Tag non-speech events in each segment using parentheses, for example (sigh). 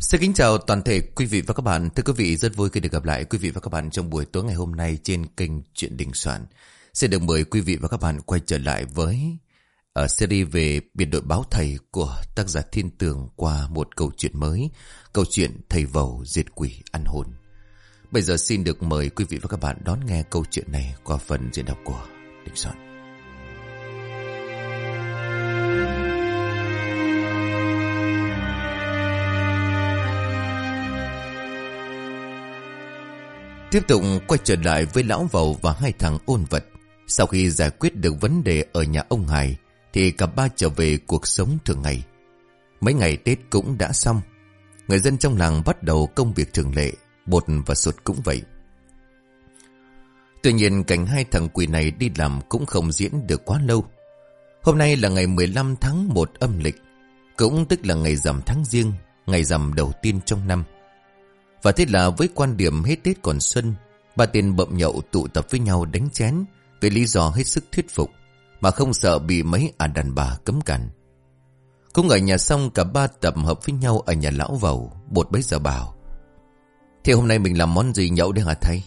Xin kính chào toàn thể quý vị và các bạn. Thưa quý vị, rất vui khi được gặp lại quý vị và các bạn trong buổi tối ngày hôm nay trên kênh Chuyện Đình Soạn. Xin được mời quý vị và các bạn quay trở lại với ở series về biệt đội báo thầy của tác giả Thiên Tường qua một câu chuyện mới, câu chuyện Thầy Vầu Diệt Quỷ Ăn Hồn. Bây giờ xin được mời quý vị và các bạn đón nghe câu chuyện này qua phần diễn đọc của Đình Soạn. Tiếp tục quay trở lại với lão vầu và hai thằng ôn vật. Sau khi giải quyết được vấn đề ở nhà ông Hải, thì cả ba trở về cuộc sống thường ngày. Mấy ngày Tết cũng đã xong. Người dân trong làng bắt đầu công việc thường lệ, bột và sụt cũng vậy. Tuy nhiên cảnh hai thằng quỷ này đi làm cũng không diễn được quá lâu. Hôm nay là ngày 15 tháng 1 âm lịch, cũng tức là ngày rằm tháng riêng, ngày rằm đầu tiên trong năm. Và thế là với quan điểm hết Tết còn xuân, ba tên bậm nhậu tụ tập với nhau đánh chén với lý do hết sức thuyết phục, mà không sợ bị mấy à đàn bà cấm cản. Cũng ở nhà xong cả ba tập hợp với nhau ở nhà lão vầu, bột bấy giờ bảo. Thế hôm nay mình làm món gì nhậu đấy hả thầy?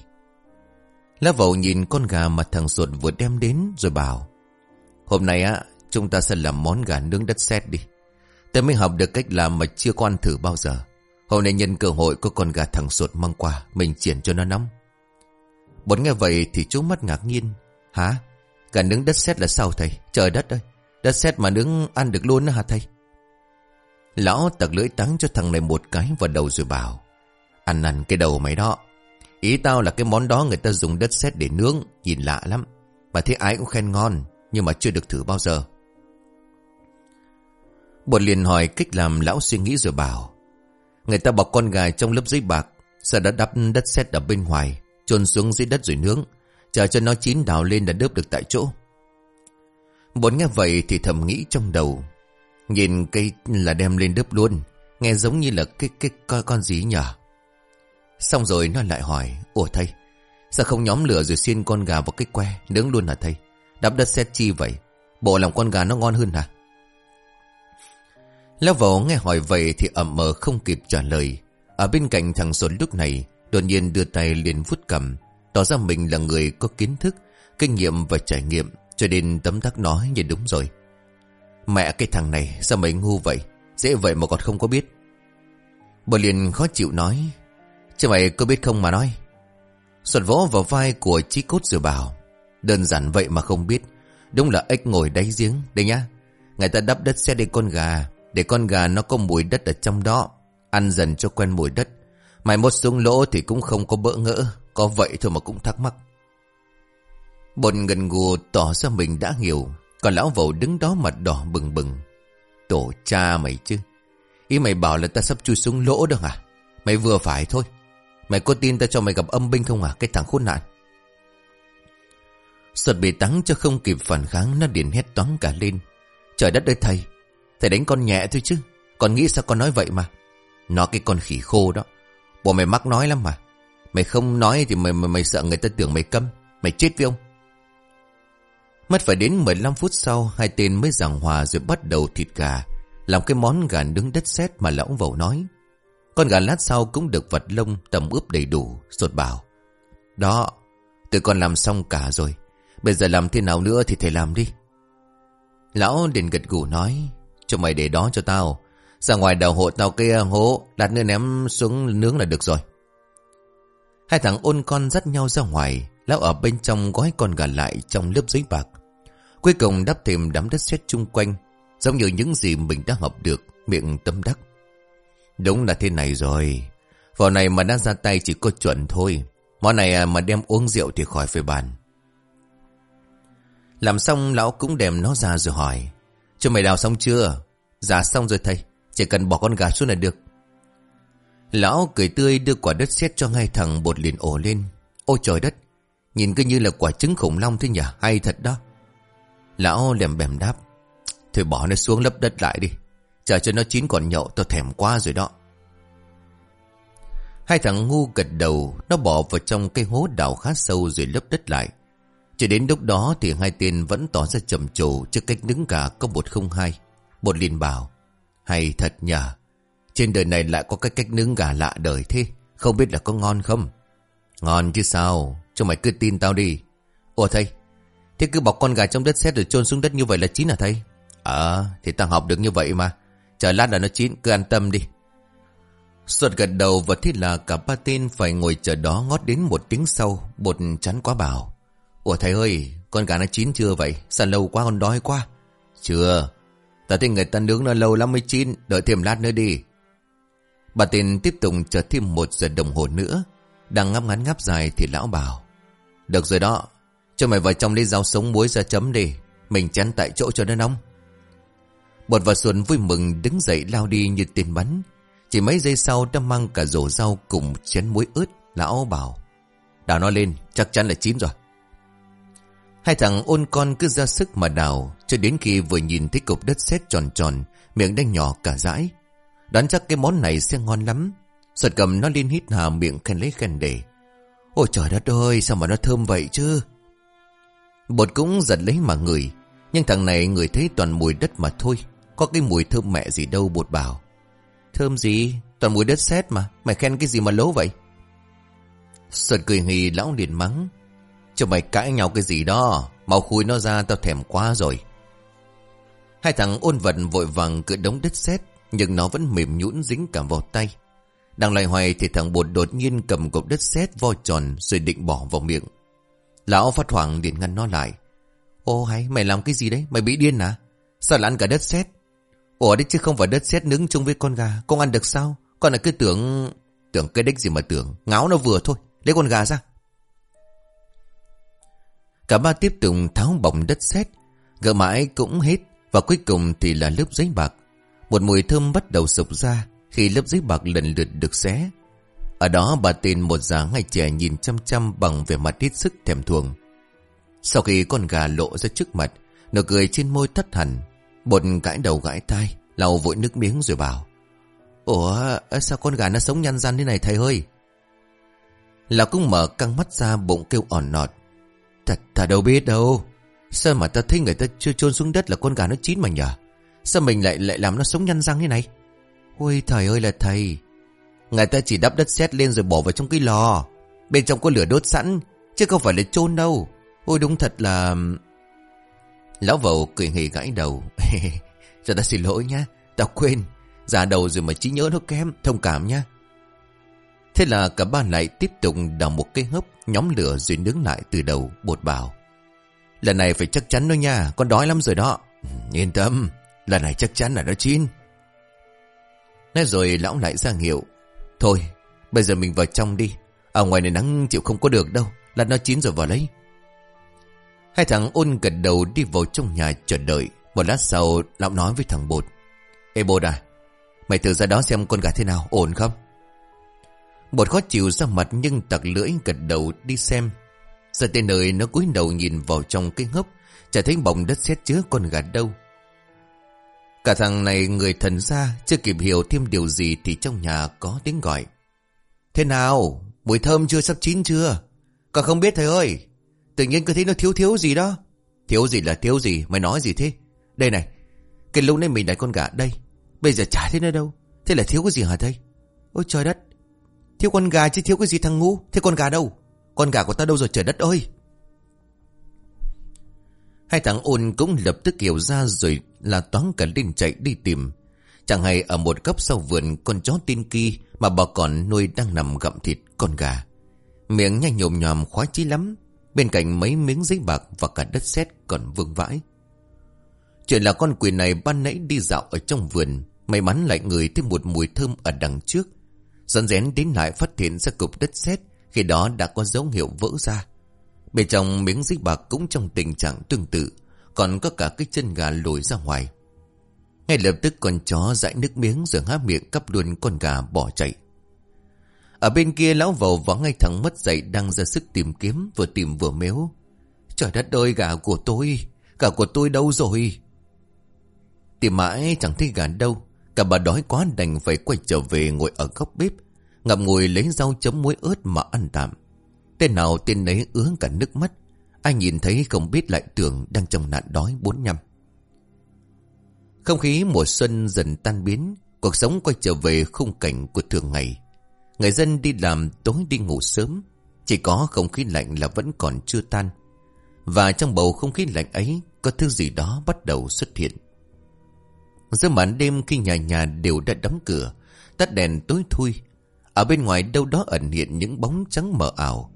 Lão vầu nhìn con gà mà thằng ruột vừa đem đến rồi bảo. Hôm nay á, chúng ta sẽ làm món gà nướng đất sét đi. Tôi mới học được cách làm mà chưa có ăn thử bao giờ. Hôm nay nhân cơ hội có con gà thằng sột mang qua, Mình triển cho nó nóng Bốn nghe vậy thì chú mắt ngạc nhiên Hả? Gà nướng đất sét là sao thầy? Trời đất ơi Đất sét mà nướng ăn được luôn đó hả thầy? Lão tặc lưỡi tắng cho thằng này một cái vào đầu rồi bảo, Ăn ăn cái đầu mày đó Ý tao là cái món đó người ta dùng đất sét để nướng, Nhìn lạ lắm Mà thấy ai cũng khen ngon, Nhưng mà chưa được thử bao giờ Bột liền hỏi cách làm, lão suy nghĩ rồi bảo Người ta bọc con gà trong lớp giấy bạc sau đó đắp đất sét ở bên ngoài, chôn xuống dưới đất rồi nướng. Chờ cho nó chín đào lên đã đớp được tại chỗ. Bốn nghe vậy thì thầm nghĩ trong đầu. Nhìn cây là đem lên đớp luôn, Nghe giống như là cái cái coi con gì nhở? Xong rồi nó lại hỏi, Ủa thầy, Sao không nhóm lửa rồi xiên con gà vào cái que, Nướng luôn hả thầy? Đắp đất sét chi vậy, Bộ làm con gà nó ngon hơn hả? Lão vào nghe hỏi vậy thì ẩm mờ không kịp trả lời. Ở bên cạnh thằng Xuân lúc này, đột nhiên đưa tay liền vút cầm, tỏ ra mình là người có kiến thức, kinh nghiệm và trải nghiệm, cho nên tấm tắc nói như đúng rồi. Mẹ cái thằng này sao mày ngu vậy, dễ vậy mà còn không có biết. Bà liền khó chịu nói, chứ mày có biết không mà nói. Xuân vỗ vào vai của chí cốt rồi bảo, đơn giản vậy mà không biết, đúng là ếch ngồi đáy giếng, đây nhá. Người ta đắp đất xe đi con gà để con gà nó có mùi đất ở trong đó, Ăn dần cho quen mùi đất. Mày mốt xuống lỗ thì cũng không có bỡ ngỡ, Có vậy thôi mà cũng thắc mắc. Bồn gần gù tỏ ra mình đã hiểu Còn lão vẩu đứng đó mặt đỏ bừng bừng. Tổ cha mày chứ. Ý mày bảo là ta sắp chui xuống lỗ đó hả? Mày vừa phải thôi. Mày có tin ta cho mày gặp âm binh không hả? Cái thằng khốn nạn. Sợt bị tắng cho không kịp phản kháng, Nó điền hét toán cả lên. Trời đất ơi thầy Thầy đánh con nhẹ thôi chứ. Con nghĩ sao con nói vậy mà? Nó cái con khỉ khô đó. Bộ mày mắc nói lắm mà. Mày không nói thì mày, mày, mày sợ người ta tưởng mày câm. Mày chết với ông. Mất phải đến 15 phút sau Hai tên mới giảng hòa rồi bắt đầu thịt gà Làm cái món gà nướng đất sét mà lão vẩu nói. Con gà lát sau cũng được vật lông tầm ướp đầy đủ Sột bảo. Đó Tụi con làm xong cả rồi. Bây giờ làm thế nào nữa thì thầy làm đi. Lão đền gật gù nói cho mày để đó cho tao. Ra ngoài đào hộ tao kia, hố Lát nữa ném xuống nướng là được rồi. Hai thằng ôn con dắt nhau ra ngoài, Lão ở bên trong gói con gà lại Trong lớp giấy bạc. Cuối cùng đắp thêm đám đất sét chung quanh, Giống như những gì mình đã học được, Miệng tâm đắc. Đúng là thế này rồi. Vào này mà đang ra tay chỉ có chuẩn thôi. Món này à, mà đem uống rượu thì khỏi phải bàn. Làm xong, lão cũng đem nó ra rồi hỏi cho mày đào xong chưa? Dạ xong rồi thầy. Chỉ cần bỏ con gà xuống là được. Lão cười tươi đưa quả đất sét cho ngay thằng bột liền ổ lên. Ôi trời đất. Nhìn cứ như là quả trứng khủng long thế nhỉ? Hay thật đó. Lão lèm bèm đáp. Thôi bỏ nó xuống lấp đất lại đi. Chờ cho nó chín còn nhậu tao thèm quá rồi đó. Hai thằng ngu gật đầu, nó bỏ vào trong cái hố đào khá sâu rồi lấp đất lại. Chỉ đến lúc đó thì hai tên vẫn tỏ ra trầm trồ trước cách đứng cả có một không hai. Một liền bảo. Hay thật nhờ. Trên đời này lại có cái cách nướng gà lạ đời thế, Không biết là có ngon không Ngon chứ sao, Cho mày cứ tin tao đi Ủa thầy, Thế cứ bọc con gà trong đất sét rồi chôn xuống đất như vậy là chín à thầy Ờ thì tao học được như vậy mà, Chờ lát là nó chín, cứ an tâm đi Suột gật đầu và thế là cả ba tên phải ngồi chờ đó ngót đến một tiếng sau, Bột chán quá bảo Ủa thầy ơi, con gà nó chín chưa vậy? Sao lâu quá con đói quá. Chưa. Ta thấy người ta nướng nó lâu lắm mới chín, Đợi thêm lát nữa đi. Bà tiền tiếp tục chờ thêm một giờ đồng hồ nữa. Đang ngắp ngắn ngắp dài thì lão bảo, Được rồi đó, Cho mày vào trong lấy rau sống muối ra chấm đi. Mình chắn tại chỗ cho nó nóng. Bột và Xuân vui mừng đứng dậy lao đi như tiền bắn. Chỉ mấy giây sau đã mang cả rổ rau cùng chén muối ướt. Lão bảo, Đào nó lên, chắc chắn là chín rồi. Hai thằng ôn con cứ ra sức mà đào, Cho đến khi vừa nhìn thấy cục đất sét tròn tròn, Miệng đang nhỏ cả dãi Đoán chắc cái món này sẽ ngon lắm. Giật cầm nó lên hít hà miệng khen lấy khen để Ôi trời đất ơi, sao mà nó thơm vậy chứ? Bột cũng giật lấy mà ngửi, Nhưng thằng này ngửi thấy toàn mùi đất mà thôi, Có cái mùi thơm mẹ gì đâu bột bảo. Thơm gì? Toàn mùi đất sét mà, Mày khen cái gì mà lố vậy? Sợt cười hì lão liền mắng cho mày cãi nhau cái gì đó. Mau khui nó ra, tao thèm quá rồi. Hai thằng ôn vận vội vàng cựa đống đất sét, Nhưng nó vẫn mềm nhũn dính cả vào tay. Đang loay hoay thì thằng bột đột nhiên cầm cục đất sét vo tròn Rồi định bỏ vào miệng. Lão phát hoảng liền ngăn nó lại. Ô hay, mày làm cái gì đấy? Mày bị điên à? Sao lại ăn cả đất sét? Ủa đấy chứ không phải đất sét nướng chung với con gà. Con ăn được sao? Con là cứ tưởng Tưởng cái đích gì mà tưởng. Ngáo nó vừa thôi. Lấy con gà ra. Cả ba tiếp tục tháo bọng đất sét. Gỡ mãi cũng hết, Và cuối cùng thì là lớp giấy bạc. Một mùi thơm bắt đầu sụp ra Khi lớp giấy bạc lần lượt được xé. Ở đó, bà tên một già ngay trẻ nhìn chăm chăm Bằng vẻ mặt hết sức thèm thuồng. Sau khi con gà lộ ra trước mặt, Nụ cười trên môi thất hẳn. Bột gãi đầu gãi tai, lau vội nước miếng rồi bảo, Ủa, sao con gà nó sống nhăn răn thế này thầy ơi? Lão cũng mở căng mắt ra bụng kêu ỏn nọt. Thật ta đâu biết đâu. Sao mà ta thấy người ta chưa chôn xuống đất là con gà nó chín mà nhở? Sao mình lại lại làm nó sống nhăn răng thế này? Ôi thầy ơi là thầy. Người ta chỉ đắp đất sét lên rồi bỏ vào trong cái lò. Bên trong có lửa đốt sẵn, Chứ không phải là chôn đâu. Ôi đúng thật là Lão vầu cười hề gãi đầu. (laughs) Cho ta xin lỗi nhá, Tao quên. Già đầu rồi mà trí nhớ nó kém, Thông cảm nhá. Thế là cả ba lại tiếp tục đào một cái hấp Nhóm lửa rồi nướng lại từ đầu, bột bảo Lần này phải chắc chắn đó nha, Con đói lắm rồi đó. Ừ, yên tâm, Lần này chắc chắn là nó chín. Nói rồi lão lại ra hiệu, Thôi, bây giờ mình vào trong đi. Ở ngoài này nắng chịu không có được đâu Là nó chín rồi vào lấy. Hai thằng ôn gật đầu đi vào trong nhà chờ đợi. Một lát sau, lão nói với thằng bột, Ê bột à Mày thử ra đó xem con gà thế nào, ổn không? Bột khó chịu ra mặt nhưng tặc lưỡi gật đầu đi xem. Giờ tên nơi nó cúi đầu nhìn vào trong cái hốc Chả thấy bọng đất xét chứa con gà đâu. Cả thằng này người thần ra, Chưa kịp hiểu thêm điều gì Thì trong nhà có tiếng gọi. Thế nào? Mùi thơm chưa? Sắp chín chưa? Còn không biết thầy ơi. Tự nhiên cứ thấy nó thiếu thiếu gì đó. Thiếu gì là thiếu gì? Mày nói gì thế? Đây này, Cái lúc này mình đặt con gà đây, Bây giờ chả thấy nó đâu. Thế là thiếu cái gì hả thầy? Ôi trời đất. Thiếu con gà chứ thiếu cái gì thằng ngu Thế con gà đâu Con gà của ta đâu rồi trời đất ơi Hai thằng ôn cũng lập tức hiểu ra rồi là toán cả lên chạy đi tìm. Chẳng hay ở một góc sau vườn, con chó tin kỳ mà bà còn nuôi đang nằm gặm thịt con gà. Miệng nhanh nhồm nhòm khoái chí lắm. Bên cạnh mấy miếng giấy bạc và cả đất sét còn vương vãi. Chuyện là con quỷ này ban nãy đi dạo ở trong vườn. May mắn lại ngửi thêm một mùi thơm ở đằng trước dần rén đến lại phát hiện ra cục đất sét, khi đó đã có dấu hiệu vỡ ra. Bên trong miếng dích bạc cũng trong tình trạng tương tự, Còn có cả cái chân gà lồi ra ngoài. Ngay lập tức con chó dãi nước miếng Rồi há miệng cắp luôn con gà bỏ chạy. Ở bên kia lão vầu và ngay thẳng mất dậy Đang ra sức tìm kiếm, Vừa tìm vừa mếu. Trời đất ơi, gà của tôi, Gà của tôi đâu rồi? Tìm mãi chẳng thấy gà đâu. Cả bà đói quá đành phải quay trở về ngồi ở góc bếp, Ngậm ngùi lấy rau chấm muối ớt mà ăn tạm Tên nào tên nấy ứa cả nước mắt, Ai nhìn thấy không biết lại tưởng Đang trong nạn đói bốn năm Không khí mùa xuân dần tan biến, Cuộc sống quay trở về khung cảnh của thường ngày. Người dân đi làm tối đi ngủ sớm, Chỉ có không khí lạnh là vẫn còn chưa tan. Và trong bầu không khí lạnh ấy, Có thứ gì đó bắt đầu xuất hiện. Giữa màn đêm khi nhà nhà đều đã đóng cửa, Tắt đèn tối thui. Ở bên ngoài đâu đó ẩn hiện những bóng trắng mờ ảo.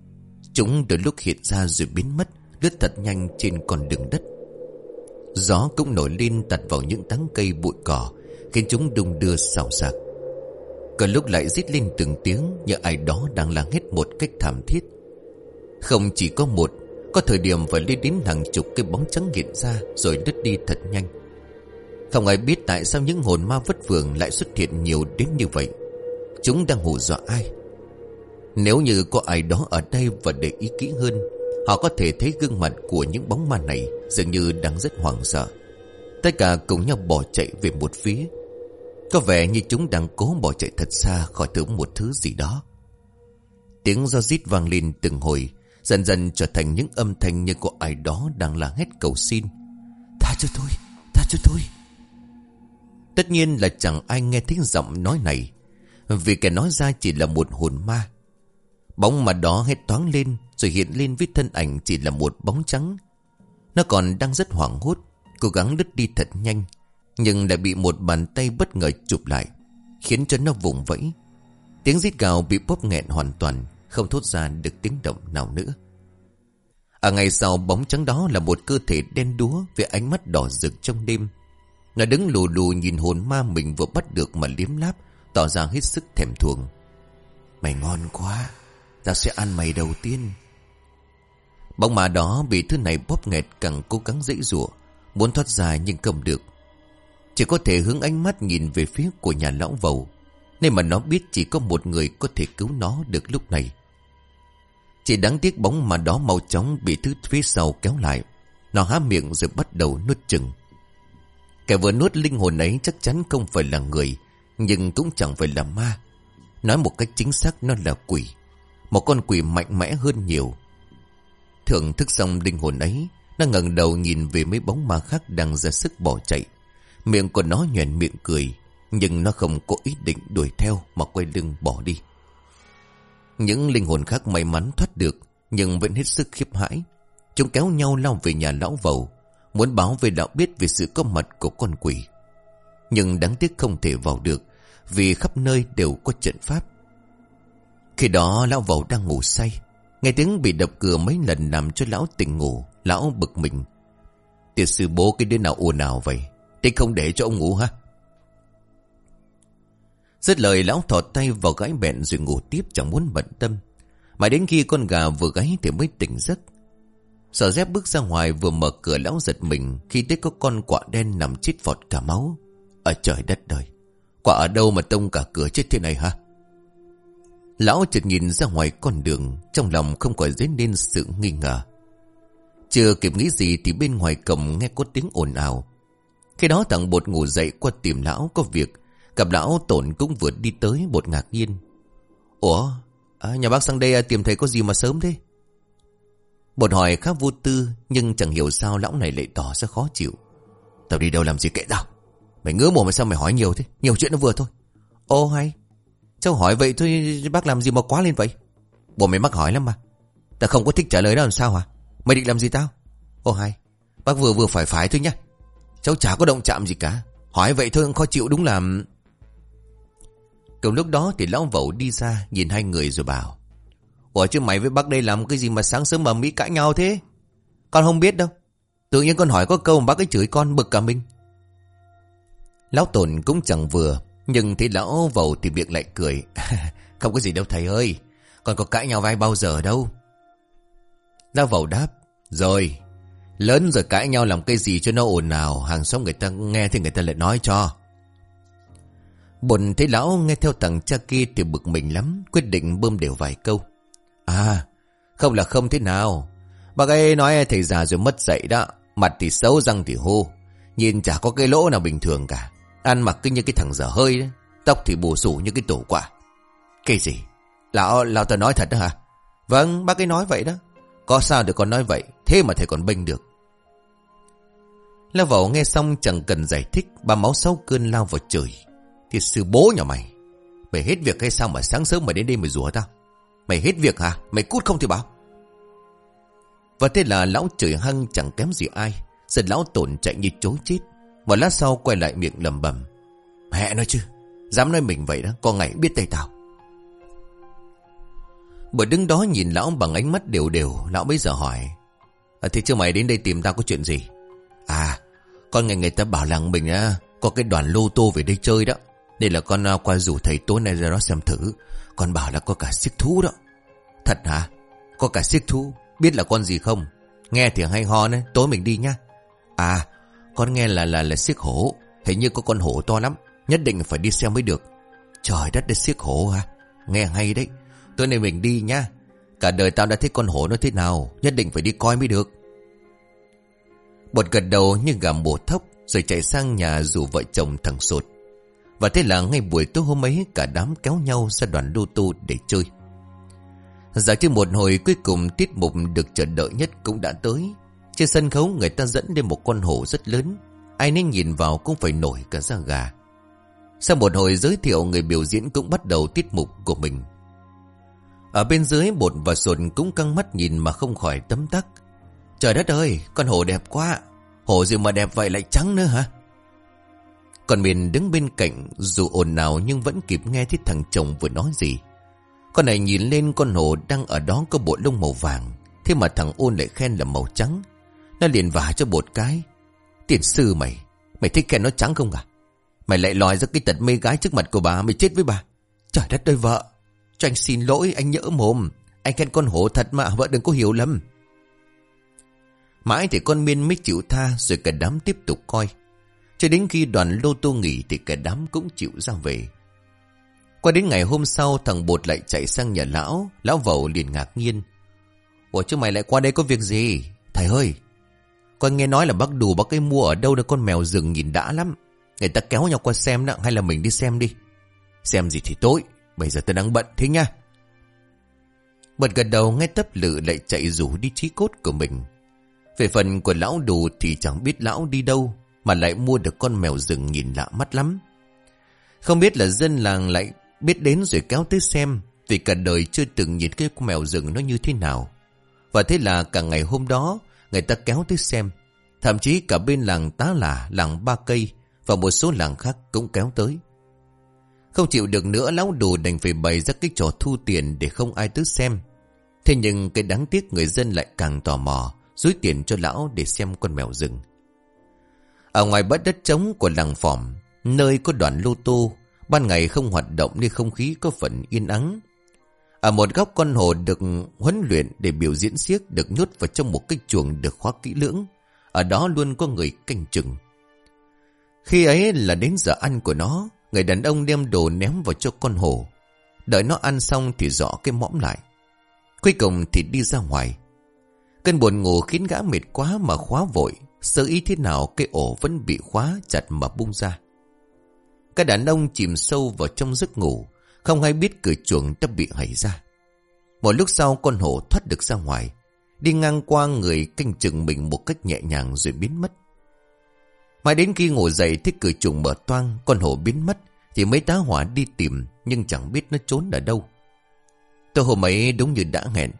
Chúng đôi lúc hiện ra rồi biến mất, Lướt thật nhanh trên con đường đất. Gió cũng nổi lên tạt vào những tán cây bụi cỏ, Khiến chúng đung đưa xào xạc. Có lúc lại rít lên từng tiếng Như ai đó đang lắng hết một cách thảm thiết. Không chỉ có một, Có thời điểm phải lên đến hàng chục cái bóng trắng hiện ra Rồi đứt đi thật nhanh. Không ai biết tại sao những hồn ma vất vưởng Lại xuất hiện nhiều đến như vậy. Chúng đang hù dọa ai? Nếu như có ai đó ở đây Và để ý kỹ hơn Họ có thể thấy gương mặt của những bóng ma này Dường như đang rất hoảng sợ. Tất cả cùng nhau bỏ chạy về một phía. Có vẻ như chúng đang cố bỏ chạy thật xa Khỏi thứ một thứ gì đó. Tiếng do rít vang lên từng hồi Dần dần trở thành những âm thanh như của ai đó đang la hét cầu xin. Tha cho tôi, tha cho tôi. Tất nhiên là chẳng ai nghe thấy giọng nói này. Vì kẻ nói ra chỉ là một hồn ma. Bóng mà đó hết toáng lên, Rồi hiện lên với thân ảnh chỉ là một bóng trắng. Nó còn đang rất hoảng hốt, Cố gắng đứt đi thật nhanh, Nhưng lại bị một bàn tay bất ngờ chụp lại, Khiến cho nó vùng vẫy. Tiếng rít gào bị bóp nghẹn hoàn toàn, Không thốt ra được tiếng động nào nữa. Ở ngày sau bóng trắng đó là một cơ thể đen đúa Với ánh mắt đỏ rực trong đêm. Nó đứng lù lù nhìn hồn ma mình vừa bắt được mà liếm láp, Tỏ ra hết sức thèm thuồng. Mày ngon quá Ta sẽ ăn mày đầu tiên. Bóng ma đó bị thứ này bóp nghẹt càng cố gắng dễ dụa Muốn thoát ra nhưng không được. Chỉ có thể hướng ánh mắt nhìn về phía của nhà lão vầu, Nên mà nó biết chỉ có một người có thể cứu nó được lúc này. Chỉ đáng tiếc bóng mà đó mau chóng bị thứ phía sau kéo lại, Nó há miệng rồi bắt đầu nuốt chừng. Kẻ vừa nuốt linh hồn ấy chắc chắn không phải là người, Nhưng cũng chẳng phải là ma. Nói một cách chính xác, nó là quỷ, Một con quỷ mạnh mẽ hơn nhiều. Thưởng thức xong linh hồn ấy, Nó ngẩng đầu nhìn về mấy bóng ma khác đang ra sức bỏ chạy. Miệng của nó nhoèn miệng cười, Nhưng nó không có ý định đuổi theo Mà quay lưng bỏ đi. Những linh hồn khác may mắn thoát được, Nhưng vẫn hết sức khiếp hãi. Chúng kéo nhau lao về nhà lão vầu Muốn báo về đạo biết về sự có mặt của con quỷ. Nhưng đáng tiếc không thể vào được, Vì khắp nơi đều có trận pháp. Khi đó lão vào đang ngủ say, Nghe tiếng bị đập cửa mấy lần làm cho lão tỉnh ngủ, Lão bực mình. Tiệt sư bố cái đứa nào ồn ào vậy? Thế không để cho ông ngủ ha Rất lời, lão thò tay vào gái bẹn rồi ngủ tiếp chẳng muốn bận tâm. Mà đến khi con gà vừa gáy thì mới tỉnh giấc. Sở dép bước ra ngoài vừa mở cửa lão giật mình Khi thấy có con quạ đen nằm chít vọt cả máu. Ở trời đất đời Quạ ở đâu mà tông cả cửa chết thế này hả? Lão chợt nhìn ra ngoài con đường Trong lòng không khỏi dấy lên sự nghi ngờ. Chưa kịp nghĩ gì Thì bên ngoài cổng nghe có tiếng ồn ào. Khi đó thằng bột ngủ dậy qua tìm lão có việc Gặp lão tổn cũng vừa đi tới bột ngạc nhiên. Ủa à, Nhà bác sang đây à, tìm thấy có gì mà sớm thế? Bọn hỏi khá vô tư, Nhưng chẳng hiểu sao lão này lại tỏ ra khó chịu. Tao đi đâu làm gì kệ tao? Mày ngứa mồm mà sao mày hỏi nhiều thế? Nhiều chuyện nó vừa thôi. Ô, hay. Cháu hỏi vậy thôi, bác làm gì mà quá lên vậy? Bộ mày mắc hỏi lắm mà. Tao không có thích trả lời đó làm sao hả? Mày định làm gì tao? Ô, hay. Bác vừa vừa phải phải thôi nhá. Cháu chả có động chạm gì cả. Hỏi vậy thôi khó chịu đúng là Cùng lúc đó thì lão vẩu đi ra, Nhìn hai người rồi bảo Ủa, chứ mày với bác đây làm cái gì mà sáng sớm mà Mỹ cãi nhau thế Con không biết đâu Tự nhiên con hỏi có câu mà bác ấy chửi con bực cả mình Lão tồn cũng chẳng vừa, nhưng thấy lão vầu thì miệng lại cười. (laughs) Không có gì đâu, thầy ơi. con có cãi nhau vai bao giờ đâu. Lão vầu đáp. Rồi. Lớn rồi cãi nhau làm cái gì cho nó ồn nào. Hàng xóm người ta nghe thì người ta lại nói cho. Bồn thấy lão nghe theo thằng cha kia thì bực mình lắm. Quyết định bơm đều vài câu. À. Không là không thế nào. Bác ấy nói thầy già rồi mất dậy đó. Mặt thì xấu răng thì hô. Nhìn chả có cái lỗ nào bình thường cả. Ăn mặc cứ như cái thằng dở hơi đấy. Tóc thì bù sủ như cái tổ quả. Cái gì? Lão, lão ta nói thật đó hả? Vâng, bác ấy nói vậy đó. Có sao được con nói vậy, thế mà thầy còn bênh được. Lao vào nghe xong chẳng cần giải thích, bà máu sáu cơn lao vào trời. Thì sư bố nhà mày. Mày hết việc hay sao mà sáng sớm mày đến đây mày rủa tao? Mày hết việc hả? Mày cút không thì bảo. Và thế là lão trời hăng chẳng kém gì ai. Giật lão tổn chạy như chối chết. Một lát sau quay lại miệng lầm bầm. Mẹ nói chứ. Dám nói mình vậy đó. Có ngày biết tay tao. Bởi đứng đó nhìn lão bằng ánh mắt đều đều. Lão bây giờ hỏi. À, thì chứ mày đến đây tìm tao có chuyện gì? À. Con nghe người ta bảo làng mình á. Có cái đoàn lô tô về đây chơi đó. Đây là con à, qua rủ thầy tối nay ra đó xem thử. Con bảo là có cả siếc thú đó. Thật hả? Có cả siếc thú. Biết là con gì không? Nghe thì hay ho đấy. Tối mình đi nhá. À. Con nghe là là là siếc hổ. Hình như có con hổ to lắm. Nhất định phải đi xem mới được. Trời đất đất siếc hổ hả? Nghe hay đấy. Tối nay mình đi nhá. Cả đời tao đã thấy con hổ nó thế nào. Nhất định phải đi coi mới được. Bột gật đầu như gà bột thốc. Rồi chạy sang nhà rủ vợ chồng thằng sột. Và thế là ngay buổi tối hôm ấy cả đám kéo nhau ra đoàn đô tô để chơi. Giả chơi một hồi cuối cùng tiết mục được chờ đợi nhất cũng đã tới. Trên sân khấu người ta dẫn lên một con hổ rất lớn. Ai nên nhìn vào cũng phải nổi cả da gà. Sau một hồi giới thiệu người biểu diễn cũng bắt đầu tiết mục của mình. Ở bên dưới bột và sồn cũng căng mắt nhìn mà không khỏi tấm tắc. Trời đất ơi, con hổ đẹp quá. Hổ gì mà đẹp vậy lại trắng nữa hả? Còn mình đứng bên cạnh dù ồn nào nhưng vẫn kịp nghe thấy thằng chồng vừa nói gì. Con này nhìn lên con hổ đang ở đó có bộ lông màu vàng. Thế mà thằng ôn lại khen là màu trắng. Nó liền vả cho bột cái. Tiền sư mày, mày thích khen nó trắng không à? Mày lại lòi ra cái tật mê gái trước mặt của bà, mày chết với bà. Trời đất ơi vợ, cho anh xin lỗi, anh nhỡ mồm. Anh khen con hổ thật mà, vợ đừng có hiểu lầm. Mãi thì con miên mới chịu tha rồi cả đám tiếp tục coi. Cho đến khi đoàn lô tô nghỉ thì cả đám cũng chịu ra về. Qua đến ngày hôm sau, thằng bột lại chạy sang nhà lão. Lão vẩu liền ngạc nhiên. Ủa, chứ mày lại qua đây có việc gì? Thầy ơi! Con nghe nói là bác đù bác ấy mua ở đâu được con mèo rừng nhìn đã lắm. Người ta kéo nhau qua xem đó, hay là mình đi xem đi. Xem gì thì tối. Bây giờ tôi đang bận thế nha. Bật gật đầu ngay tấp lự lại chạy rủ đi trí cốt của mình. Về phần của lão đù thì chẳng biết lão đi đâu mà lại mua được con mèo rừng nhìn lạ mắt lắm. Không biết là dân làng lại biết đến rồi kéo tới xem vì cả đời chưa từng nhìn cái con mèo rừng nó như thế nào. Và thế là cả ngày hôm đó người ta kéo tới xem. Thậm chí cả bên làng Tá Lả, làng Ba Cây và một số làng khác cũng kéo tới. Không chịu được nữa lão đồ đành phải bày ra cái trò thu tiền để không ai tới xem. Thế nhưng cái đáng tiếc người dân lại càng tò mò, dối tiền cho lão để xem con mèo rừng. Ở ngoài bãi đất trống của làng phòm, nơi có đoàn lô tô, ban ngày không hoạt động nên không khí có phần yên ắng. Ở một góc con hồ được huấn luyện để biểu diễn siếc được nhốt vào trong một cái chuồng được khóa kỹ lưỡng. Ở đó luôn có người canh chừng. Khi ấy là đến giờ ăn của nó, người đàn ông đem đồ ném vào cho con hổ. Đợi nó ăn xong thì dọ cái mõm lại. Cuối cùng thì đi ra ngoài. Cơn buồn ngủ khiến gã mệt quá mà khóa vội. Sơ ý thế nào cái ổ vẫn bị khóa chặt mà bung ra. Các đàn ông chìm sâu vào trong giấc ngủ. Không hay biết cửa chuồng đã bị hảy ra. Một lúc sau con hổ thoát được ra ngoài. Đi ngang qua người canh chừng mình một cách nhẹ nhàng rồi biến mất. Mãi đến khi ngủ dậy thấy cửa chuồng mở toang, con hổ biến mất, thì mấy tá hỏa đi tìm, nhưng chẳng biết nó trốn ở đâu. Tôi hôm ấy đúng như đã hẹn.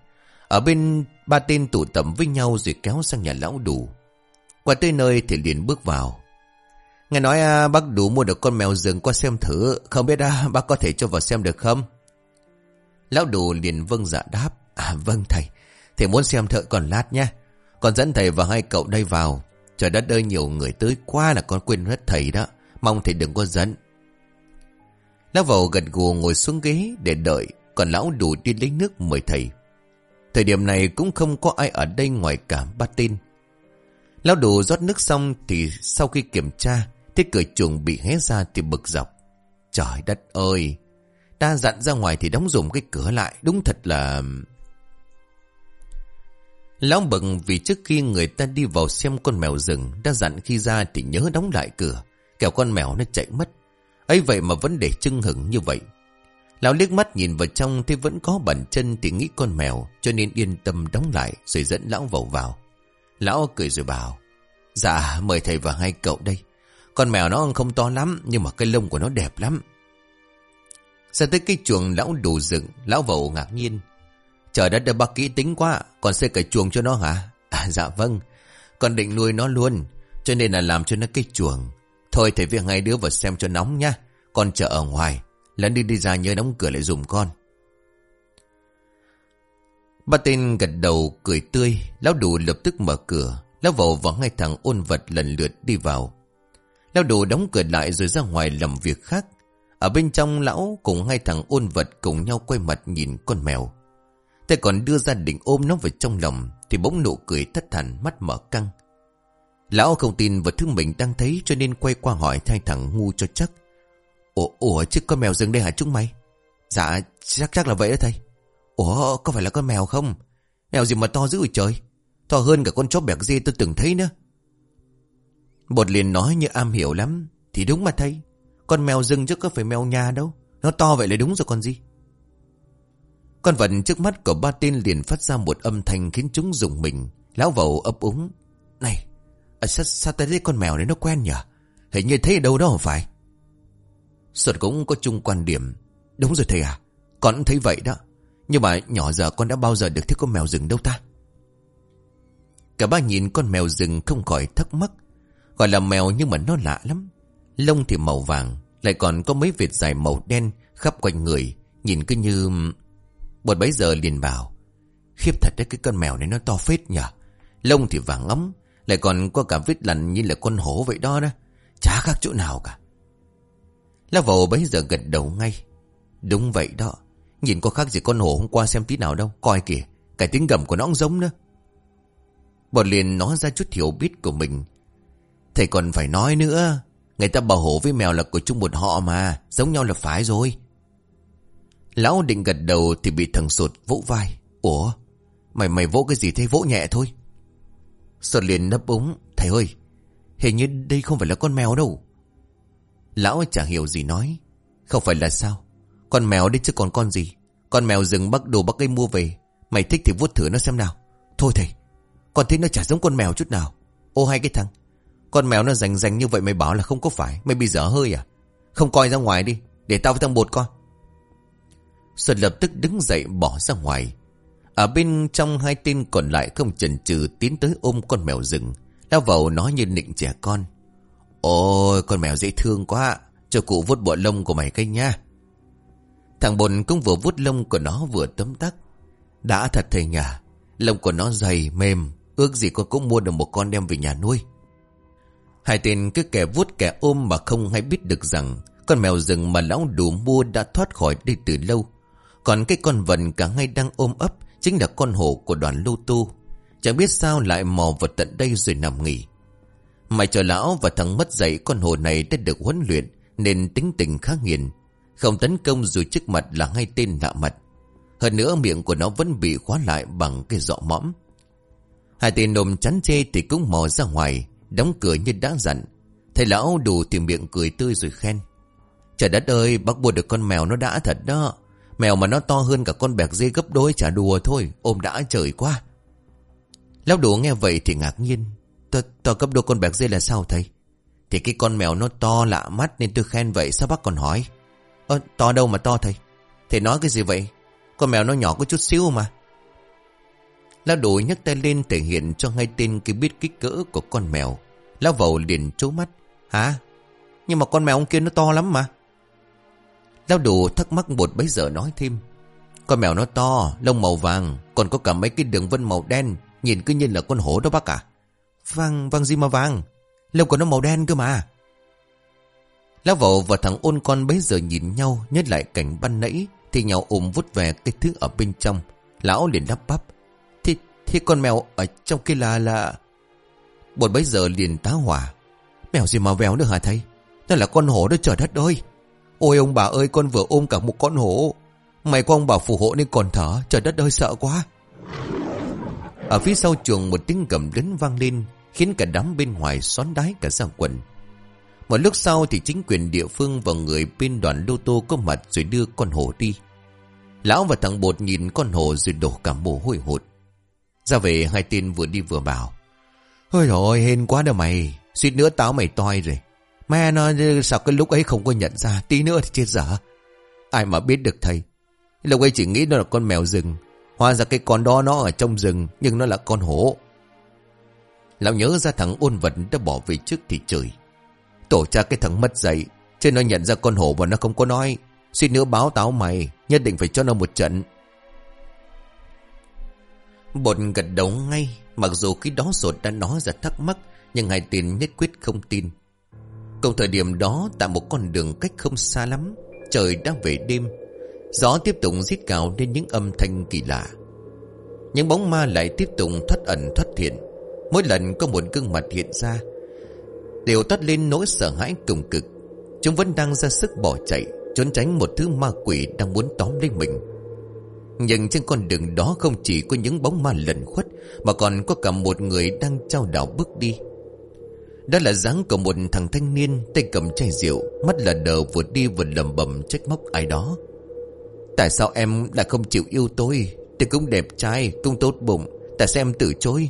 Ở bên ba tên tụ tập với nhau rồi kéo sang nhà lão đủ. Qua tới nơi thì liền bước vào. Nghe nói à, bác đủ mua được con mèo rừng qua xem thử, không biết à, bác có thể cho vào xem được không? Lão đủ liền vâng dạ đáp. À vâng thầy, thầy muốn xem thợ còn lát nha. Còn dẫn thầy và hai cậu đây vào. Trời đất ơi nhiều người tới quá là con quên hết thầy đó. Mong thầy đừng có dẫn. Lão vào gật gù ngồi xuống ghế để đợi. Còn lão đủ đi lấy nước mời thầy. Thời điểm này cũng không có ai ở đây ngoài cả ba tên. Lão đồ rót nước xong thì sau khi kiểm tra, thấy cửa chuồng bị hé ra thì bực dọc. Trời đất ơi! Ta dặn ra ngoài thì đóng dùm cái cửa lại, đúng thật là... Lão bực vì trước khi người ta đi vào xem con mèo rừng, đã dặn khi ra thì nhớ đóng lại cửa, kẻo con mèo nó chạy mất. ấy vậy mà vẫn để chưng hửng như vậy. Lão liếc mắt nhìn vào trong thấy vẫn có bàn chân thì nghĩ con mèo, cho nên yên tâm đóng lại rồi dẫn lão vào vào. Lão cười rồi bảo, dạ mời thầy và hai cậu đây. Con mèo nó không to lắm Nhưng mà cái lông của nó đẹp lắm. Ra tới cái chuồng lão đủ dựng Lão vầu ngạc nhiên. Trời đất đã bác kỹ tính quá Còn xây cái chuồng cho nó hả? À dạ vâng Con định nuôi nó luôn Cho nên là làm cho nó cái chuồng. Thôi thầy việc ngay đứa vào xem cho nóng nha Con chờ ở ngoài Lần đi đi ra nhớ đóng cửa lại dùm con. Ba tên gật đầu cười tươi Lão đủ lập tức mở cửa Lão vào và hai thằng ôn vật lần lượt đi vào. Lão đủ đóng cửa lại rồi ra ngoài làm việc khác. Ở bên trong lão cùng hai thằng ôn vật cùng nhau quay mặt nhìn con mèo. Thế còn đưa ra định ôm nó vào trong lòng Thì bỗng nụ cười thất thần mắt mở căng. Lão không tin vào thứ mình đang thấy Cho nên quay qua hỏi hai thằng ngu cho chắc. Ủa, ủa chứ con mèo dừng đây hả chúng mày? Dạ chắc chắc là vậy đó thầy. Ủa có phải là con mèo không? Mèo gì mà to dữ vậy trời? To hơn cả con chó bẹc dê tôi từng thấy nữa. Bột liền nói như am hiểu lắm Thì đúng mà thầy. Con mèo rừng chứ có phải mèo nhà đâu. Nó to vậy là đúng rồi con gì. Con vật trước mắt của ba tên liền phát ra một âm thanh khiến chúng dùng mình. Lão vầu ấp úng Này à, sao, sao ta thấy con mèo này nó quen nhỉ Hình như thấy ở đâu đó không phải? Sột cũng có chung quan điểm. Đúng rồi thầy à Con cũng thấy vậy đó. Nhưng mà nhỏ giờ con đã bao giờ được thấy con mèo rừng đâu ta? Cả ba nhìn con mèo rừng không khỏi thắc mắc. Gọi là mèo nhưng mà nó lạ lắm. Lông thì màu vàng, Lại còn có mấy vệt dài màu đen Khắp quanh người. Nhìn cứ như Bột bấy giờ liền bảo, Khiếp thật đấy, cái con mèo này nó to phết nhỉ. Lông thì vàng ấm Lại còn có cả vết lằn như là con hổ vậy đó đó. Chả khác chỗ nào cả. Lá vầu bấy giờ gật đầu ngay. Đúng vậy đó. Nhìn có khác gì con hổ hôm qua xem tí nào đâu, Coi kìa, Cái tiếng gầm của nó cũng giống nữa. Bọn liền nói ra chút hiểu biết của mình. Thầy còn phải nói nữa, Người ta bảo hổ với mèo là của chung một họ mà, Giống nhau là phải rồi. Lão định gật đầu thì bị thằng sột vỗ vai. Ủa, Mày mày vỗ cái gì thế? Vỗ nhẹ thôi. Sột liền nấp úng, Thầy ơi, Hình như đây không phải là con mèo đâu. Lão chẳng hiểu gì nói, Không phải là sao? Con mèo đấy chứ còn con gì? Con mèo rừng bắt đồ bắt cây mua về. Mày thích thì vuốt thử nó xem nào. Thôi thầy, Con thấy nó chả giống con mèo chút nào. Ô hai cái thằng, Con mèo nó rành rành như vậy mày bảo là không có phải. Mày bị dở hơi à? Không coi ra ngoài đi, Để tao với thằng bột coi. Xuân lập tức đứng dậy bỏ ra ngoài. Ở bên trong hai tên còn lại không chần chừ tiến tới ôm con mèo rừng. Lao vào nói như nịnh trẻ con. Ôi, con mèo dễ thương quá. Cho cụ vuốt bộ lông của mày cái nha. Thằng bồn cũng vừa vuốt lông của nó vừa tấm tắc. Đã thật thầy nhà, Lông của nó dày, mềm, Ước gì con cũng mua được một con đem về nhà nuôi. Hai tên cứ kẻ vuốt kẻ ôm mà không hay biết được rằng Con mèo rừng mà lão đủ mua đã thoát khỏi đây từ lâu. Còn cái con vần cả ngay đang ôm ấp Chính là con hổ của đoàn lô tu Chẳng biết sao lại mò vào tận đây rồi nằm nghỉ. Mày chờ lão và thằng mất dạy con hồ này đã được huấn luyện Nên tính tình khá nghiền. Không tấn công dù trước mặt là ngay tên lạ mặt. Hơn nữa miệng của nó vẫn bị khóa lại bằng cái dọ mõm. Hai tên nôm chắn chê thì cũng mò ra ngoài Đóng cửa như đã dặn. Thầy lão đủ tìm miệng cười tươi rồi khen. Trời đất ơi bác buộc được con mèo nó đã thật đó. Mèo mà nó to hơn cả con bẹc dê gấp đôi chả đùa thôi Ôm đã trời quá. Lão đủ nghe vậy thì ngạc nhiên. To, to gấp đôi con bẹc dê là sao thầy? Thì cái con mèo nó to lạ mắt nên tôi khen vậy sao bác còn hỏi? Ơ, to đâu mà to thầy? Thầy nói cái gì vậy? Con mèo nó nhỏ có chút xíu mà. Lão đồ nhấc tay lên thể hiện cho ngay tên kia biết kích cỡ của con mèo. Lão vầu liền trố mắt. Hả? Nhưng mà con mèo ông kia nó to lắm mà. Lão đủ thắc mắc một bấy giờ nói thêm. Con mèo nó to, lông màu vàng, còn có cả mấy cái đường vân màu đen, nhìn cứ như là con hổ đó bác ạ. Vàng, vàng gì mà vàng Lông của nó màu đen cơ mà Lão vậu và thằng ôn con bấy giờ nhìn nhau Nhất lại cảnh ban nãy Thì nhau ôm vút về cái thứ ở bên trong. Lão liền đắp bắp Thì, thì con mèo ở trong kia là là Bột bấy giờ liền tá hỏa Mèo gì mà véo nữa hả thầy? Nó là con hổ đó trời đất ơi! Ôi ông bà ơi con vừa ôm cả một con hổ. Mày có ông bà phù hộ nên còn thở Trời đất ơi sợ quá. Ở phía sau chuồng một tiếng cầm lớn vang lên Khiến cả đám bên ngoài xón đái cả ra quần. Một lúc sau thì chính quyền địa phương và người bên đoàn lô tô có mặt rồi đưa con hổ đi. Lão và thằng bột nhìn con hổ rồi đổ cả mồ hôi hột. Ra về, hai tên vừa đi vừa bảo, Ôi trời hên quá đâu mày. Suýt nữa táo mày toi rồi. Mẹ nó, sao cái lúc ấy không có nhận ra? Tí nữa thì chết dở. Ai mà biết được thầy. Lúc ấy chỉ nghĩ nó là con mèo rừng. Hóa ra cái con đó nó ở trong rừng, Nhưng nó là con hổ. Lão nhớ ra thằng ôn vật đã bỏ về trước thì trời. Tổ cha cái thằng mất dậy Chứ nó nhận ra con hổ và nó không có nói. Xin nữa báo táo mày, Nhất định phải cho nó một trận. Bột gật đầu ngay, Mặc dù khi đó sột đã nói ra thắc mắc, Nhưng hai tiền nhất quyết không tin. Cùng thời điểm đó, Tại một con đường cách không xa lắm, Trời đang về đêm. Gió tiếp tục rít cào lên những âm thanh kỳ lạ. Những bóng ma lại tiếp tục thoát ẩn thoát hiện. Mỗi lần có một gương mặt hiện ra Đều toát lên nỗi sợ hãi cùng cực. Chúng vẫn đang ra sức bỏ chạy, Trốn tránh một thứ ma quỷ đang muốn tóm lấy mình. Nhưng trên con đường đó không chỉ có những bóng ma lẩn khuất, Mà còn có cả một người đang trao đảo bước đi. Đó là dáng của một thằng thanh niên Tay cầm chai rượu, Mắt là đờ vừa đi vừa lầm bầm trách móc ai đó. Tại sao em lại không chịu yêu tôi? Tôi cũng đẹp trai, Cũng tốt bụng, Tại sao em từ chối?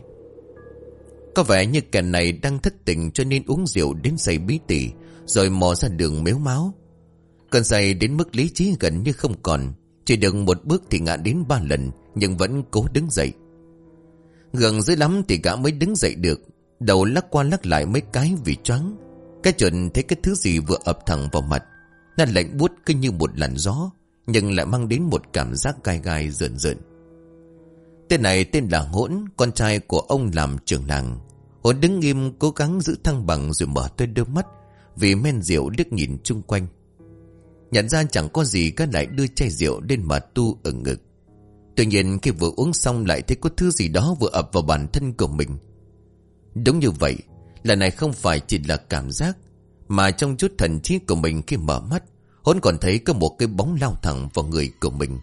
Có vẻ như kẻ này đang thất tình Cho nên uống rượu đến say bí tỉ, Rồi mò ra đường mếu máu. Cơn say đến mức lý trí gần như không còn, Chỉ được một bước thì ngã đến ba lần, Nhưng vẫn cố đứng dậy. Gần dưới lắm thì gã mới đứng dậy được, Đầu lắc qua lắc lại mấy cái vì choáng. Cái chuẩn thấy cái thứ gì vừa ập thẳng vào mặt, Nó lạnh buốt cứ như một làn gió, Nhưng lại mang đến một cảm giác gai gai rợn rợn. Tên này tên là Hỗn, Con trai của ông làm trưởng làng. Hỗn đứng nghiêm cố gắng giữ thăng bằng Rồi mở tôi đôi mắt, Vì men rượu đứt nhìn chung quanh. Nhận ra chẳng có gì Các lại đưa chai rượu lên mà tu ở ngực. Tuy nhiên khi vừa uống xong Lại thấy có thứ gì đó vừa ập vào bản thân của mình. Đúng như vậy, Lần này không phải chỉ là cảm giác, Mà trong chút thần trí của mình khi mở mắt Hốn còn thấy có một cái bóng lao thẳng vào người của mình.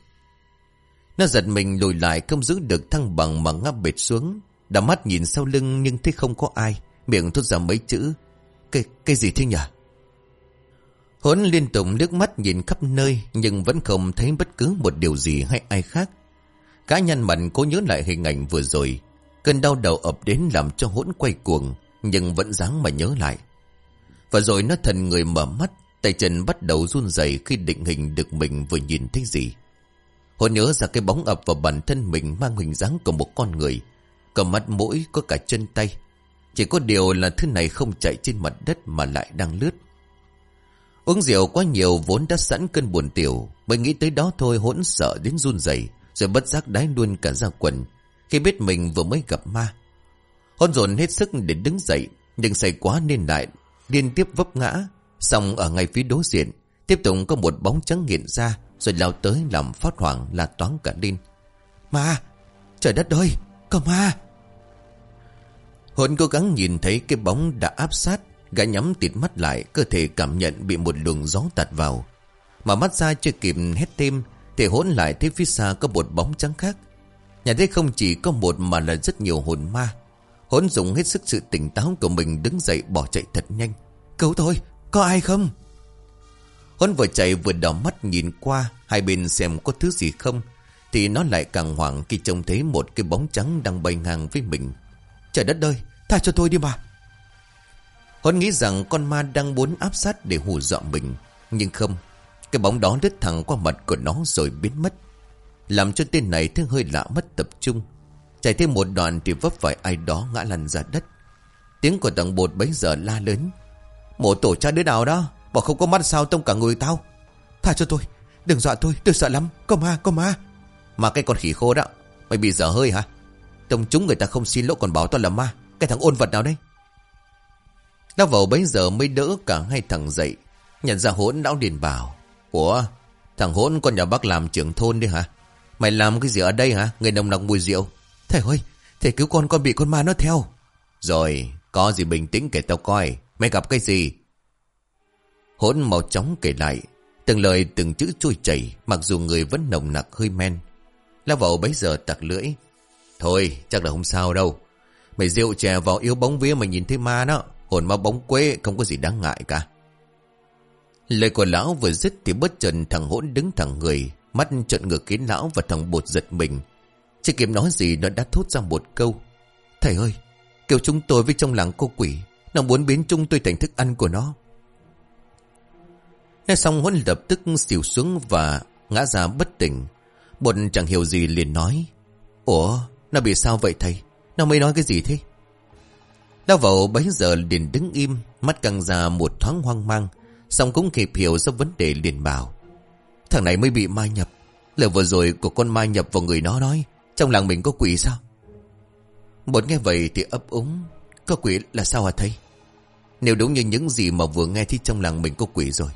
Nó giật mình lùi lại không giữ được thăng bằng mà ngáp bệt xuống. Đã mắt nhìn sau lưng nhưng thấy không có ai. Miệng thốt ra mấy chữ. Cái, cái gì thế nhỉ? Hốn liên tục nước mắt nhìn khắp nơi Nhưng vẫn không thấy bất cứ một điều gì hay ai khác. Cá nhân mạnh cố nhớ lại hình ảnh vừa rồi. Cơn đau đầu ập đến làm cho hỗn quay cuồng Nhưng vẫn dáng mà nhớ lại. Và rồi nó thần người mở mắt Tay chân bắt đầu run rẩy khi định hình được mình vừa nhìn thấy gì. Hốn nhớ ra cái bóng ập vào bản thân mình Mang hình dáng của một con người cầm mắt mũi có cả chân tay. Chỉ có điều là thứ này không chạy trên mặt đất Mà lại đang lướt. Uống rượu quá nhiều vốn đã sẵn cơn buồn tiểu, Mới nghĩ tới đó thôi hỗn sợ đến run rẩy, Rồi bất giác đái luôn cả ra quần, Khi biết mình vừa mới gặp ma. Hôn dồn hết sức để đứng dậy, Nhưng say quá nên lại Liên tiếp vấp ngã, Xong ở ngay phía đối diện, Tiếp tục có một bóng trắng hiện ra, Rồi lao tới làm phát hoảng là toán cả lên. Ma, Trời đất ơi! Có ma. Hôn cố gắng nhìn thấy cái bóng đã áp sát Gã nhắm tịt mắt lại Cơ thể cảm nhận bị một luồng gió tạt vào. Mà mắt ra chưa kịp hét thêm Thì hỗn lại thấy phía xa có một bóng trắng khác. Nhà thấy không chỉ có một mà là rất nhiều hồn ma. Hỗn dùng hết sức sự tỉnh táo của mình đứng dậy bỏ chạy thật nhanh. Cứu tôi, có ai không? Hỗn vừa chạy vừa đỏ mắt nhìn qua Hai bên xem có thứ gì không thì nó lại càng hoảng khi trông thấy một cái bóng trắng đang bay ngang với mình Trời đất ơi, tha cho tôi đi mà Huấn nghĩ rằng con ma đang muốn áp sát để hù dọa mình. Nhưng không. Cái bóng đó lướt thẳng qua mặt của nó rồi biến mất. Làm cho tên này thương hơi lạ mất tập trung. Chạy thêm một đoạn thì vấp phải ai đó ngã lăn ra đất. Tiếng của tầng bột bấy giờ la lớn. Mổ tổ cha đứa nào đó. bỏ không có mắt sao tông cả người tao. Tha cho tôi. Đừng dọa tôi. Tôi sợ lắm. Có ma. Có ma. Mà cái con khỉ khô đó. Mày bị dở hơi hả? Tông chúng người ta không xin lỗi còn bảo tao là ma. Cái thằng ôn vật nào đây? Lão vào bấy giờ mới đỡ cả hai thằng dậy. Nhận ra hỗn lão điền bảo. Ủa, thằng hỗn con nhà bác làm trưởng thôn đi hả? Mày làm cái gì ở đây hả? Người nồng nặc mùi rượu. Thầy ơi, thầy cứu con con bị con ma nó theo. Rồi, có gì bình tĩnh kể tao coi. Mày gặp cái gì? Hỗn màu chóng kể lại. Từng lời từng chữ trôi chảy mặc dù người vẫn nồng nặc hơi men. Lão vẩu bấy giờ tặc lưỡi. Thôi, chắc là không sao đâu. Mày rượu chè vào yếu bóng vía mà nhìn thấy ma đó. Hồn ma bóng quê không có gì đáng ngại cả. Lời của lão vừa dứt thì bất trần thằng hỗn đứng thẳng người, mắt trợn ngược kiến lão và thằng bột giật mình. Chỉ kịp nói gì nó đã thốt ra một câu. Thầy ơi, kêu chúng tôi với trong làng cô quỷ, nó muốn biến chúng tôi thành thức ăn của nó. Nghe xong hỗn lập tức xỉu xuống và ngã ra bất tỉnh. Bột chẳng hiểu gì liền nói. Ủa, nó bị sao vậy thầy? Nó mới nói cái gì thế? Lao vào bấy giờ liền đứng im, mắt căng ra một thoáng hoang mang, xong cũng kịp hiểu ra vấn đề liền bảo. Thằng này mới bị ma nhập. Lời vừa rồi của con ma nhập vào người nó nói, trong làng mình có quỷ sao? Bột nghe vậy thì ấp úng, có quỷ là sao hả thầy? Nếu đúng như những gì mà vừa nghe thì trong làng mình có quỷ rồi.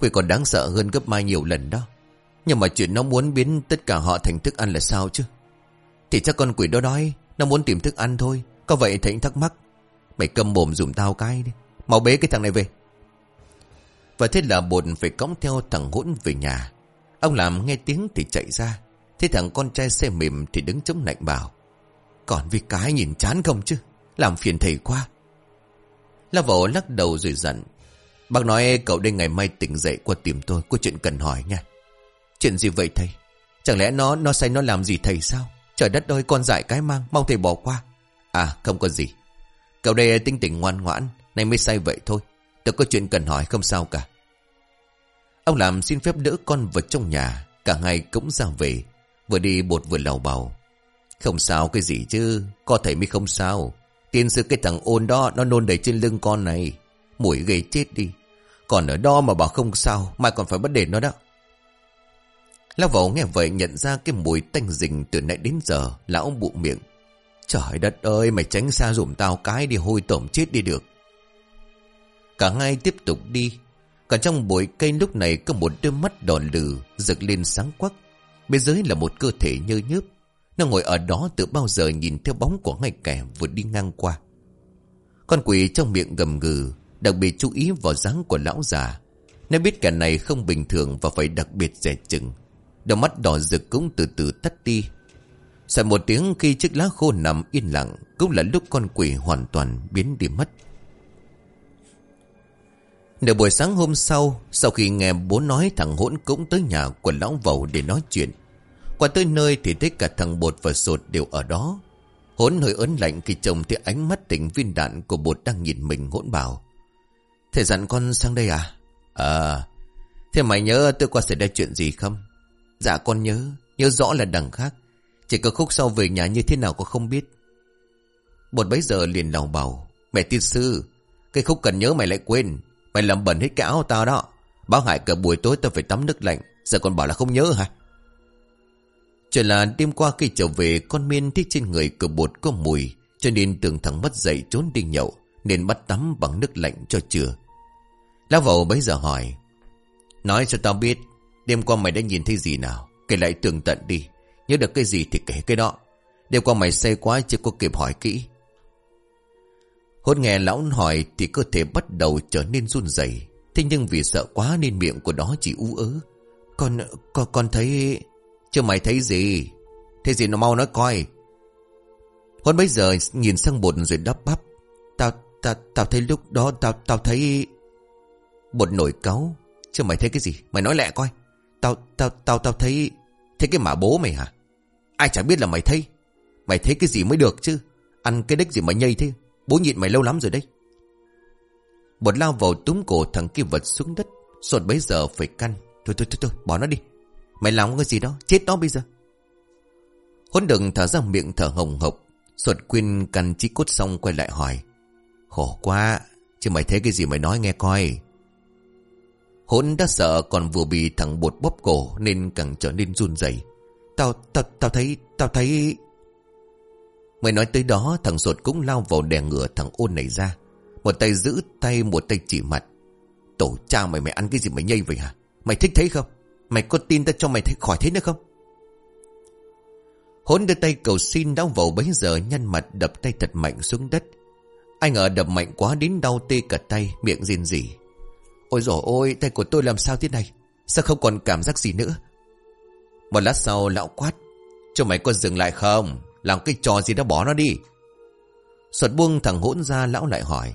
Quỷ còn đáng sợ hơn gấp mai nhiều lần đó. Nhưng mà chuyện nó muốn biến tất cả họ thành thức ăn là sao chứ? Thì chắc con quỷ đó nói, nó muốn tìm thức ăn thôi. Có vậy thầy thắc mắc. Mày cầm mồm dùm tao cái đi. Mau bế cái thằng này về. Và thế là bột phải cõng theo thằng hỗn về nhà. Ông làm nghe tiếng thì chạy ra. Thế thằng con trai xe mềm thì đứng chống lạnh bảo. Còn vì cái nhìn chán không chứ? Làm phiền thầy quá. La vỗ lắc đầu rồi dặn. Bác nói cậu đây ngày mai tỉnh dậy qua tìm tôi. Có chuyện cần hỏi nha. Chuyện gì vậy thầy? Chẳng lẽ nó nó say nó làm gì thầy sao? Trời đất ơi, con dại cái mang. Mong thầy bỏ qua. À không có gì. Cậu đây tinh tỉnh ngoan ngoãn. Nay mới say vậy thôi. Tôi có chuyện cần hỏi không sao cả. Ông làm xin phép đỡ con vào trong nhà. Cả ngày cũng ra về. Vừa đi bột vừa lầu bầu. Không sao cái gì chứ. Có thầy mới không sao. Tiên sư cái thằng ôn đó, nó nôn đầy trên lưng con này. Mũi ghê chết đi. Còn ở đó mà bảo không sao. Mai còn phải bắt đền nó đó. Lão vẩu nghe vậy nhận ra cái mùi tanh rình từ nãy đến giờ. Lão bụng miệng. Trời đất ơi mày tránh xa dùm tao cái đi hôi tổm chết đi được. Cả hai tiếp tục đi. Cả trong bụi cây lúc này có một đôi mắt đỏ lừ rực lên sáng quắc. Bên dưới là một cơ thể nhơ nhớp. Nó ngồi ở đó từ bao giờ nhìn theo bóng của ngay kẻ vừa đi ngang qua. Con quỷ trong miệng gầm gừ, đặc biệt chú ý vào dáng của lão già. Nó biết kẻ này không bình thường và phải đặc biệt rẻ chừng. Đôi mắt đỏ rực cũng từ từ tắt đi. Sợ một tiếng khi chiếc lá khô nằm yên lặng, cũng là lúc con quỷ hoàn toàn biến đi mất. Nửa buổi sáng hôm sau, sau khi nghe bố nói thằng hỗn cũng tới nhà của lão vầu để nói chuyện. Qua tới nơi thì thấy cả thằng bột và sột đều ở đó. Hỗn hơi ớn lạnh khi chồng thấy ánh mắt tỉnh viên đạn của bột đang nhìn mình hỗn bảo. Thế dặn con sang đây à? À, thế mày nhớ tôi qua xảy ra chuyện gì không? Dạ con nhớ, nhớ rõ là đằng khác. Chỉ có khúc sau về nhà như thế nào con không biết. Bột bấy giờ liền lòng bảo. Mẹ tiên sư, cái khúc cần nhớ mày lại quên. Mày làm bẩn hết cái áo tao đó. Báo hại cả buổi tối tao phải tắm nước lạnh. Giờ còn bảo là không nhớ hả? Chuyện là đêm qua khi trở về con miên thích trên người cửa bột có mùi cho nên tưởng thằng mất dậy trốn đi nhậu nên bắt tắm bằng nước lạnh cho chừa. Lão vẩu bấy giờ hỏi Nói cho tao biết đêm qua mày đã nhìn thấy gì nào kể lại tường tận đi nhớ được cái gì thì kể cái đó đêm qua mày say quá chưa có kịp hỏi kỹ. Hốt nghe lão hỏi thì cơ thể bắt đầu trở nên run rẩy thế nhưng vì sợ quá nên miệng của đó chỉ ú ớ. Con, con, con thấy... Chứ mày thấy gì? Thế gì nó mau nói coi. hốt bây giờ nhìn sang bột rồi đắp bắp. Tao, tao, tao thấy lúc đó tao, tao thấy... Bột nổi cáu. Chứ mày thấy cái gì? Mày nói lẹ coi. Tao, tao, tao, tao thấy... Thấy cái mả bố mày hả? Ai chẳng biết là mày thấy. Mày thấy cái gì mới được chứ? Ăn cái đếch gì mà nhây thế? Bố nhịn mày lâu lắm rồi đấy. Bột lao vào túm cổ thằng kia vật xuống đất. Sột bấy giờ phải căn. Thôi thôi thôi, thôi bỏ nó đi. Mày làm cái gì đó Chết đó bây giờ Hôn đừng thở ra miệng thở hồng hộc sột quyên căn chí cốt xong quay lại hỏi Khổ quá Chứ mày thấy cái gì mày nói nghe coi Hôn đã sợ còn vừa bị thằng bột bóp cổ Nên càng trở nên run rẩy. Tao, tao, tao thấy, tao thấy Mày nói tới đó thằng sột cũng lao vào đè ngửa thằng ôn này ra Một tay giữ tay một tay chỉ mặt Tổ cha mày mày ăn cái gì mày nhây vậy hả Mày thích thấy không Mày có tin ta cho mày thấy khỏi thế nữa không? Hốn đưa tay cầu xin đau vào bấy giờ nhăn mặt đập tay thật mạnh xuống đất. Anh ngờ đập mạnh quá đến đau tê cả tay, miệng rên rỉ. Ôi dồi ôi, tay của tôi làm sao thế này? Sao không còn cảm giác gì nữa? Một lát sau lão quát. Cho mày có dừng lại không? Làm cái trò gì đó bỏ nó đi. sột buông thằng hỗn ra lão lại hỏi.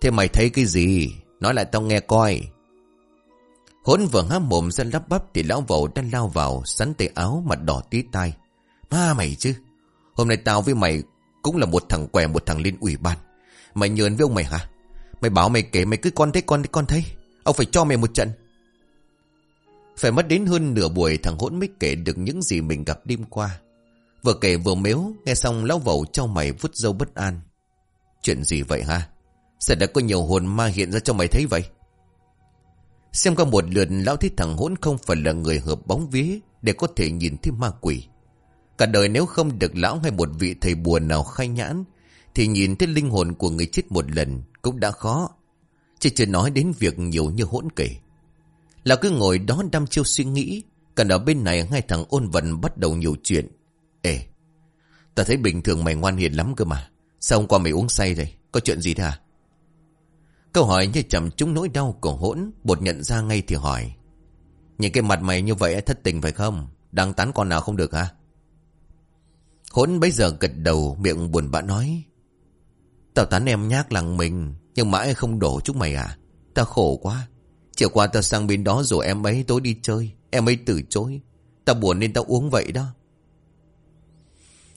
Thế mày thấy cái gì? Nói lại tao nghe coi. hỗn vừa há mồm ra lắp bắp thì lão vẩu đang lao vào, sắn tay áo mặt đỏ tí tai. Ma mày chứ, hôm nay tao với mày cũng là một thằng què một thằng lên ủy ban. Mày nhờn với ông mày hả? Mày bảo mày kể mày cứ con thấy con con thấy. Ông phải cho mày một trận. Phải mất đến hơn nửa buổi thằng hỗn mới kể được những gì mình gặp đêm qua. Vừa kể vừa mếu, nghe xong lão vẩu cho mày vút dâu bất an. Chuyện gì vậy ha? Sẽ đã có nhiều hồn ma hiện ra cho mày thấy vậy? Xem qua một lượt lão thấy thằng hỗn không phải là người hợp bóng vía để có thể nhìn thấy ma quỷ. Cả đời nếu không được lão hay một vị thầy bùa nào khai nhãn thì nhìn thấy linh hồn của người chết một lần cũng đã khó. Chứ chưa nói đến việc nhiều như hỗn kể. Lão cứ ngồi đó đăm chiêu suy nghĩ. Cần ở bên này hai thằng ôn vận bắt đầu nhiều chuyện. Ê, ta thấy bình thường mày ngoan hiền lắm cơ mà. Sao hôm qua mày uống say rồi? Có chuyện gì thế à? Câu hỏi như chậm trúng nỗi đau của hỗn. Bột nhận ra ngay thì hỏi. những cái mặt mày như vậy thất tình phải không? Đang tán con nào không được hả? Hỗn bấy giờ gật đầu miệng buồn bã nói. Tao tán em nhác lặng mình. Nhưng mãi không đổ chúng mày à? Tao khổ quá. Chiều qua tao sang bên đó rồi em ấy tối đi chơi. Em ấy từ chối. Tao buồn nên tao uống vậy đó.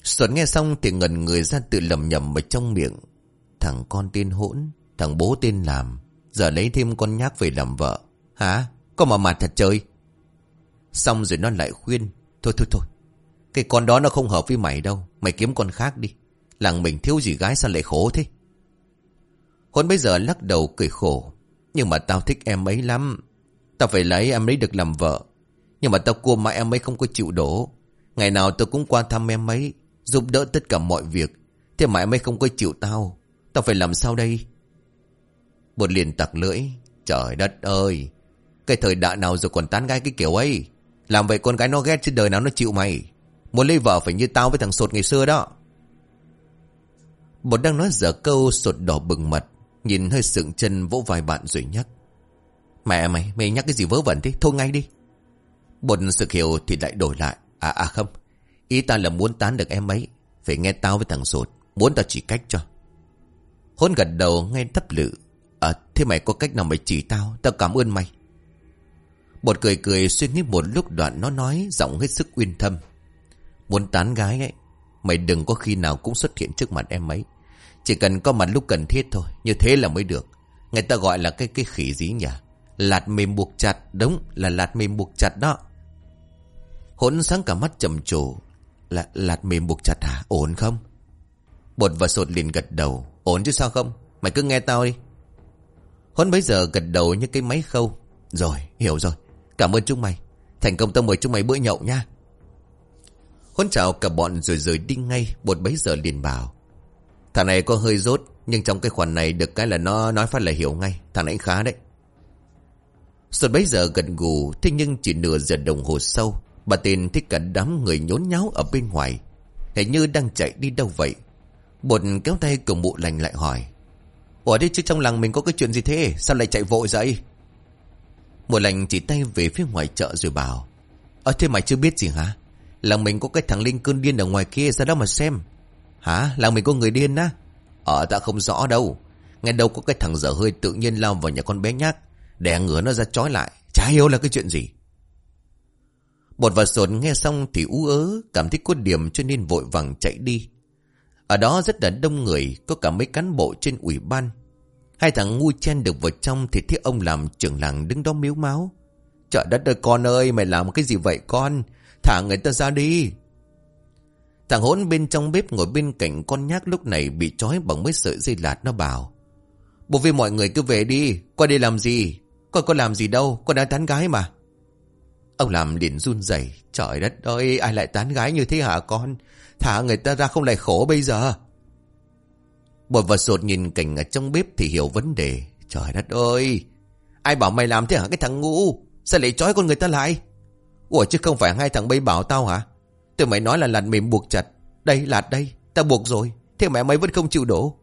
Xuân nghe xong thì ngần người ra tự lầm nhầm ở trong miệng. Thằng con tên hỗn, thằng bố tên làm. Giờ lấy thêm con nhác về làm vợ. Hả? Có mà mặt thật chơi. Xong rồi nó lại khuyên. Thôi thôi thôi. Cái con đó nó không hợp với mày đâu. Mày kiếm con khác đi. Làng mình thiếu gì gái sao lại khổ thế? Hôn bây giờ lắc đầu cười khổ. Nhưng mà tao thích em ấy lắm. Tao phải lấy em ấy được làm vợ. Nhưng mà tao cua mà em ấy không có chịu đổ. Ngày nào tôi cũng qua thăm em ấy. Giúp đỡ tất cả mọi việc. Thế mà em ấy không có chịu tao. Tao phải làm sao đây? bột liền tặc lưỡi. Trời đất ơi. Cái thời đại nào rồi còn tán gái cái kiểu ấy. Làm vậy con gái nó ghét chứ đời nào nó chịu mày. Muốn lấy vợ phải như tao với thằng sột ngày xưa đó. Bột đang nói dở câu sột đỏ bừng mặt. Nhìn hơi sượng chân vỗ vài bạn rồi nhắc. Mẹ mày, mày nhắc cái gì vớ vẩn thế? Thôi ngay đi. Bột sự hiểu thì lại đổi lại. À à không. Ý ta là muốn tán được em ấy. Phải nghe tao với thằng sột. Muốn tao chỉ cách cho. Hôn gật đầu nghe thấp lự. À thế mày có cách nào mày chỉ tao? Tao cảm ơn mày. Bột cười cười suy nghĩ một lúc đoạn nó nói giọng hết sức uyên thâm. Muốn tán gái ấy. Mày đừng có khi nào cũng xuất hiện trước mặt em ấy. Chỉ cần có mặt lúc cần thiết thôi, Như thế là mới được. Người ta gọi là cái cái khỉ gì nhỉ Lạt mềm buộc chặt, Đúng là lạt mềm buộc chặt đó. Hỗn sáng cả mắt trầm trồ. Là lạt mềm buộc chặt hả? Ổn không? Bột và sột liền gật đầu. Ổn chứ sao không? Mày cứ nghe tao đi. Hỗn bấy giờ gật đầu như cái máy khâu. Rồi, hiểu rồi. Cảm ơn chúng mày. Thành công tao mời chúng mày bữa nhậu nha. Hỗn chào cả bọn rồi rời đi ngay. Bột bấy giờ liền bảo. Thằng này có hơi rốt, Nhưng trong cái khoản này được cái là nó nói phát là hiểu ngay. Thằng này khá đấy. Suốt bấy giờ gần gù, Thế nhưng chỉ nửa giờ đồng hồ sau, Bà tên thích cả đám người nhốn nháo ở bên ngoài. Hình như đang chạy đi đâu vậy? Bột kéo tay cùng mụ lành lại hỏi. Ủa đi chứ trong làng mình có cái chuyện gì thế? Sao lại chạy vội vậy Mụ lành chỉ tay về phía ngoài chợ rồi bảo. Ờ thế mày chưa biết gì hả? Làng mình có cái thằng Linh cơn điên ở ngoài kia, ra đó mà xem. Hả? Làng mình có người điên á? Ờ ta không rõ đâu. Nghe đâu có cái thằng dở hơi tự nhiên lao vào nhà con bé nhác. Đè ngửa nó ra trói lại. Chả hiểu là cái chuyện gì. Bột và sột nghe xong thì ú ớ. Cảm thấy có điểm cho nên vội vàng chạy đi. Ở đó rất là đông người. Có cả mấy cán bộ trên ủy ban. Hai thằng ngu chen được vào trong thì thấy ông làm trưởng làng đứng đó miếu máu. Trời đất ơi, con ơi, mày làm cái gì vậy con? Thả người ta ra đi. Thằng hỗn bên trong bếp ngồi bên cạnh con nhác lúc này bị trói bằng mấy sợi dây lạt nó bảo. Bộ vì mọi người cứ về đi, qua đây làm gì? Con có làm gì đâu, con đã tán gái mà. Ông làm liền run rẩy Trời đất ơi, ai lại tán gái như thế hả con? Thả người ta ra không lại khổ bây giờ. Bột và sột nhìn cảnh ở trong bếp thì hiểu vấn đề. Trời đất ơi, ai bảo mày làm thế hả cái thằng ngu? Sao lại trói con người ta lại? Ủa chứ không phải hai thằng bây bảo tao hả? Tụi mày nói là lạt mềm buộc chặt. Đây, lạt đây. Ta buộc rồi. Thế mẹ mày vẫn không chịu đổ.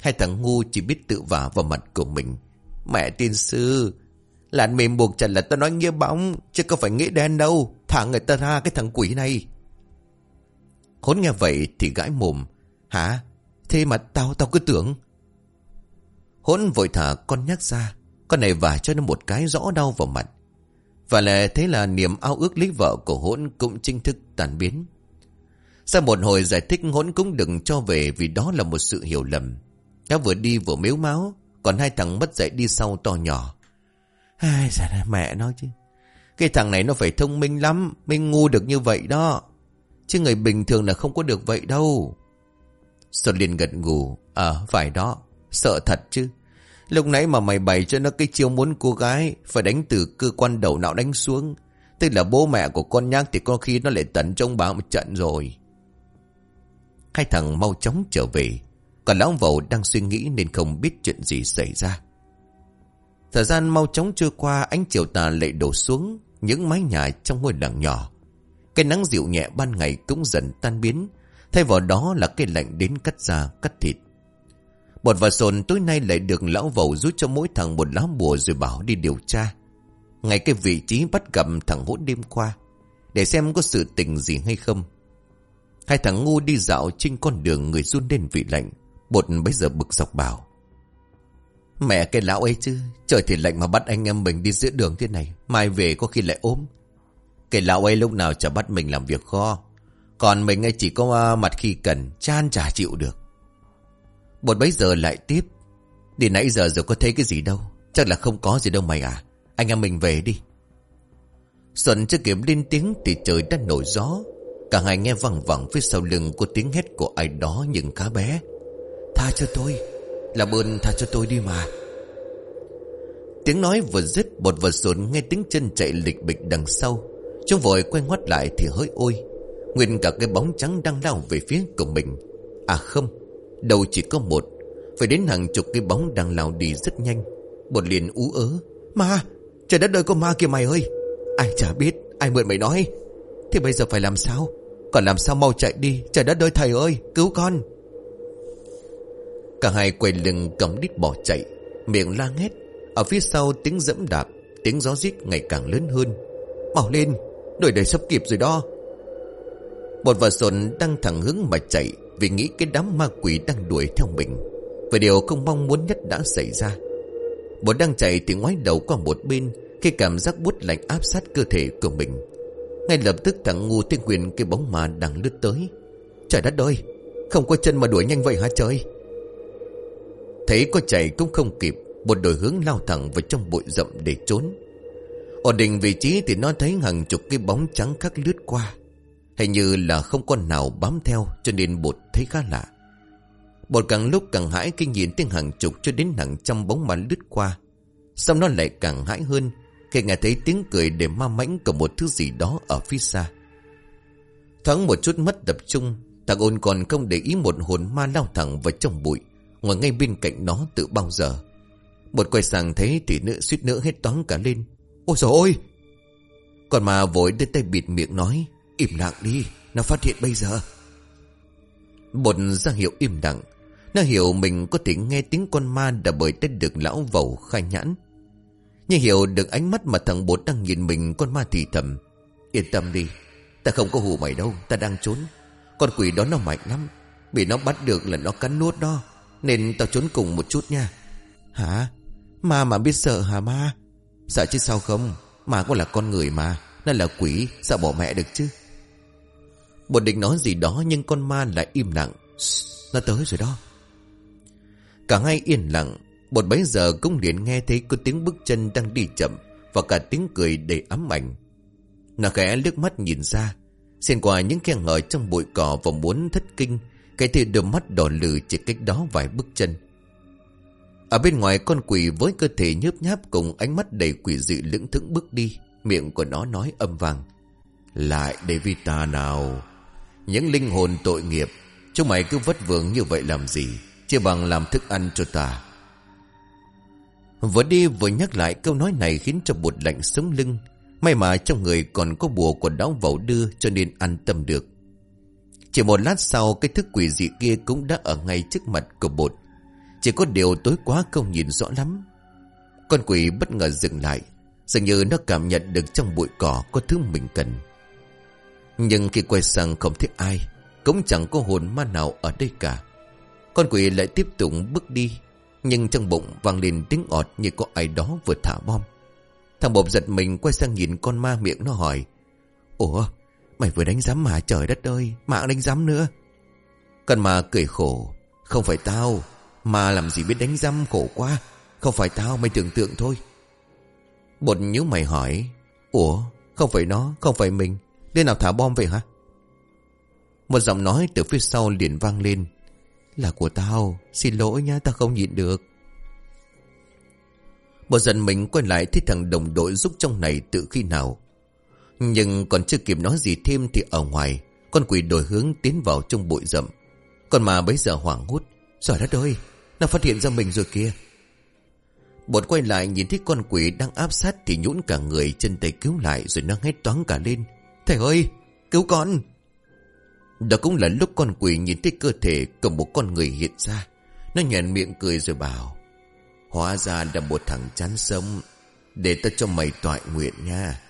Hai thằng ngu chỉ biết tự vả vào mặt của mình. Mẹ tiên sư. Lạt mềm buộc chặt là tao nói nghĩa bóng. Chứ không phải nghĩa đen đâu. Thả người ta ra cái thằng quỷ này. Khốn nghe vậy thì gãi mồm. Hả? Thế mà tao, tao cứ tưởng. Hốn vội thả con nhắc ra. Con này vả cho nó một cái rõ đau vào mặt. Và lẽ thế là niềm ao ước lấy vợ của hỗn cũng chính thức tàn biến. Sau một hồi giải thích hỗn cũng đừng cho về vì đó là một sự hiểu lầm. Nó vừa đi vừa mếu máu, còn hai thằng mất dậy đi sau to nhỏ. Ai dạ mẹ nói chứ. Cái thằng này nó phải thông minh lắm Mới ngu được như vậy đó Chứ người bình thường là không có được vậy đâu Xuân Liên gật ngủ À ờ, phải đó Sợ thật chứ Lúc nãy mà mày bày cho nó cái chiêu muốn cô gái Phải đánh từ cơ quan đầu não đánh xuống. Tức là bố mẹ của con nhác Thì có khi nó lại tấn trong bà một trận rồi. Hai thằng mau chóng trở về. Còn lão vầu đang suy nghĩ Nên không biết chuyện gì xảy ra. Thời gian mau chóng trôi qua, Ánh chiều tà lại đổ xuống, Những mái nhà trong ngôi làng nhỏ. Cái nắng dịu nhẹ ban ngày cũng dần tan biến. Thay vào đó là cái lạnh đến cắt da, cắt thịt. Bột và sồn tối nay lại được lão vầu rút cho mỗi thằng một lá bùa rồi bảo đi điều tra. Ngay cái vị trí bắt gặp thằng hỗn đêm qua. Để xem có sự tình gì hay không. Hai thằng ngu đi dạo trên con đường người run lên vì lạnh. Bột bây giờ bực dọc bảo. Mẹ cái lão ấy chứ. Trời thì lạnh mà bắt anh em mình đi giữa đường thế này. Mai về có khi lại ốm. Cái lão ấy lúc nào chả bắt mình làm việc khó. Còn mình ấy chỉ có à, mặt khi cần. Chan chả chịu được. Một bấy giờ lại tiếp. Đi nãy giờ rồi có thấy cái gì đâu. Chắc là không có gì đâu mày à. Anh em mình về đi. Xuân chưa kịp lên tiếng thì trời đã nổi gió. Cả hai nghe vẳng vẳng phía sau lưng có tiếng hét của ai đó nhưng khá bé. Tha cho tôi. Là ơn tha cho tôi đi mà. Tiếng nói vừa dứt Bột vật Xuân nghe tiếng chân chạy lịch bịch đằng sau. Chúng vội quay ngoắt lại thì hơi ôi. Nguyên cả cái bóng trắng đang lao về phía của mình. À không Đầu chỉ có một, Phải đến hàng chục cái bóng đang lao đi rất nhanh. Bột liền ú ớ, Ma, Trời đất ơi có ma kìa mày ơi! Ai chả biết, Ai mượn mày nói. Thì bây giờ phải làm sao? Còn làm sao mau chạy đi? Trời đất ơi, thầy ơi, Cứu con! Cả hai quay lưng cầm đít bỏ chạy, Miệng la hét Ở phía sau tiếng dẫm đạp, Tiếng gió rít ngày càng lớn hơn. Mau lên, Đuổi đời sắp kịp rồi đó. Bột và sồn đang thẳng hướng mà chạy vì nghĩ cái đám ma quỷ đang đuổi theo mình. Và điều không mong muốn nhất đã xảy ra. Bột đang chạy thì ngoái đầu qua một bên, Khi cảm giác bút lạnh áp sát cơ thể của mình. Ngay lập tức thằng ngu tiên quyền cái bóng mà đang lướt tới. Trời đất ơi, Không có chân mà đuổi nhanh vậy hả trời? Thấy có chạy cũng không kịp Bột đổi hướng lao thẳng vào trong bụi rậm để trốn. Ổn định vị trí thì nó thấy hàng chục cái bóng trắng khác lướt qua. Hình như là không con nào bám theo, Cho nên bột thấy khá lạ. Bột càng lúc càng hãi khi nhìn tiếng hàng chục cho đến hàng trăm bóng ma lướt qua. Xong nó lại càng hãi hơn Khi nghe thấy tiếng cười để ma mãnh của một thứ gì đó ở phía xa? Thoáng một chút mất tập trung, Thằng ôn còn không để ý một hồn ma lao thẳng vào trong bụi, Ngồi ngay bên cạnh nó từ bao giờ. Bột quay sang thấy thì nữ suýt nữa hết toán cả lên. Ôi trời ôi! Còn mà vội đưa tay bịt miệng nói. Im lặng đi. Nó phát hiện bây giờ. Bột ra hiệu im lặng. Nó hiểu mình có thể nghe tiếng con ma Đã bởi tết được lão vầu khai nhãn. Nhưng hiểu được ánh mắt mà thằng bột đang nhìn mình, Con ma thì thầm, Yên tâm đi, Ta không có hù mày đâu, Ta đang trốn. Con quỷ đó nó mạnh lắm, Bị nó bắt được là nó cắn nuốt đó, Nên tao trốn cùng một chút nha. Hả? Ma mà biết sợ hả ma? Sợ chứ sao không? Ma cũng là con người mà, Nó là quỷ, Sợ bỏ mẹ được chứ. Bọn định nói gì đó nhưng con ma lại im lặng. Nó tới rồi đó. Cả hai yên lặng. Bột bấy giờ cũng liền nghe thấy có tiếng bước chân đang đi chậm và cả tiếng cười đầy ám ảnh. Nó khẽ lướt mắt nhìn ra. Xuyên qua những khe ngợi trong bụi cỏ và muốn thất kinh. Cái thì đôi mắt đỏ lử chỉ cách đó vài bước chân. Ở bên ngoài con quỷ với cơ thể nhớp nháp cùng ánh mắt đầy quỷ dị lưỡng thững bước đi. Miệng của nó nói âm vàng. Lại để vì ta nào. Những linh hồn tội nghiệp, Chúng mày cứ vất vưởng như vậy làm gì? Chưa bằng làm thức ăn cho ta. Vừa đi vừa nhắc lại câu nói này Khiến cho bụt lạnh sống lưng. May mà trong người còn có bùa của đáo vẩu đưa Cho nên an tâm được. Chỉ một lát sau, Cái thức quỷ dị kia cũng đã ở ngay trước mặt của bột. Chỉ có điều tối quá không nhìn rõ lắm. Con quỷ bất ngờ dừng lại. Dường như nó cảm nhận được trong bụi cỏ Có thứ mình cần nhưng khi quay sang không thấy ai, Cũng chẳng có hồn ma nào ở đây cả. Con quỷ lại tiếp tục bước đi, Nhưng trong bụng vang lên tiếng ọt Như có ai đó vừa thả bom. Thằng bộp giật mình quay sang nhìn con ma miệng nó hỏi, Ủa, Mày vừa đánh giám mà, trời đất ơi Mạng đánh giám nữa. Con ma cười khổ, Không phải tao Mà làm gì biết đánh giám khổ quá, Không phải tao, mày tưởng tượng thôi. Bột nhớ mày hỏi, Ủa, không phải nó, Không phải mình Đêm nào thả bom vậy hả? Một giọng nói từ phía sau liền vang lên. Là của tao, Xin lỗi nha tao không nhịn được. Một dần mình quay lại thấy thằng đồng đội giúp trong này tự khi nào. Nhưng còn chưa kịp nói gì thêm Thì ở ngoài, Con quỷ đổi hướng tiến vào trong bụi rậm. Còn mà bấy giờ hoảng hốt giỏi đất ơi, Nó phát hiện ra mình rồi kia Bột quay lại nhìn thấy con quỷ đang áp sát Thì nhũn cả người, chân tay cứu lại Rồi nó hét toán cả lên. Thầy ơi, cứu con. Đó cũng là lúc con quỷ nhìn thấy cơ thể Của một con người hiện ra. Nó nhẹn miệng cười rồi bảo, Hóa ra là một thằng chán sống, Để ta cho mày toại nguyện nha.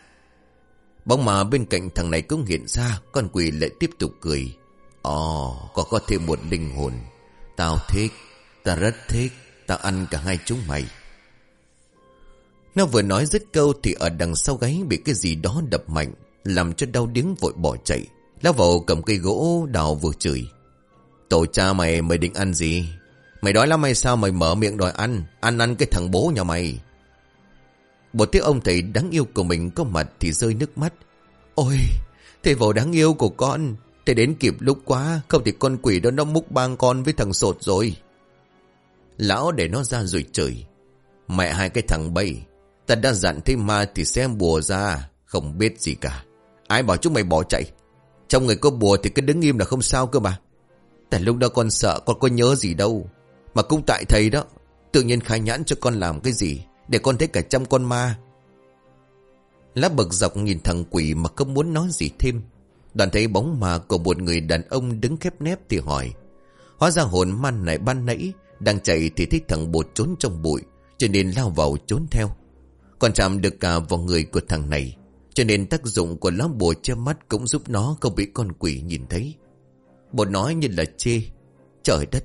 Bóng mà bên cạnh thằng này cũng hiện ra, Con quỷ lại tiếp tục cười. Ồ, có có thêm một linh hồn. Tao thích, Ta rất thích, Tao ăn cả hai chúng mày. Nó vừa nói dứt câu Thì ở đằng sau gáy bị cái gì đó đập mạnh. Làm cho đau điếng vội bỏ chạy. Lão vào cầm cây gỗ đào vừa chửi. Tổ cha mày mày định ăn gì? Mày đói lắm hay sao mày mở miệng đòi ăn? Ăn ăn cái thằng bố nhà mày. Một tiếng ông thầy đáng yêu của mình có mặt thì rơi nước mắt. Ôi, Thầy vào đáng yêu của con, Thầy đến kịp lúc quá, Không thì con quỷ đó nó múc bang con với thằng sột rồi. Lão để nó ra rồi chửi. Mẹ hai cái thằng bay Ta đã dặn thêm ma thì xem bùa ra, Không biết gì cả. Ai bảo chúng mày bỏ chạy? Trong người có bùa thì cứ đứng im là không sao cơ mà. Tại lúc đó con sợ, con có nhớ gì đâu. Mà cũng tại thầy đó, Tự nhiên khai nhãn cho con làm cái gì Để con thấy cả trăm con ma. Lá bực dọc nhìn thằng quỷ mà không muốn nói gì thêm. Đoàn thấy bóng ma của một người đàn ông đứng khép nép thì hỏi. Hóa ra hồn man này ban nãy Đang chạy thì thích thằng bột trốn trong bụi, Cho nên lao vào trốn theo. Còn chạm được cả vào người của thằng này. Cho nên tác dụng của lá bùa che mắt Cũng giúp nó không bị con quỷ nhìn thấy. Bột nói như là chê. Trời đất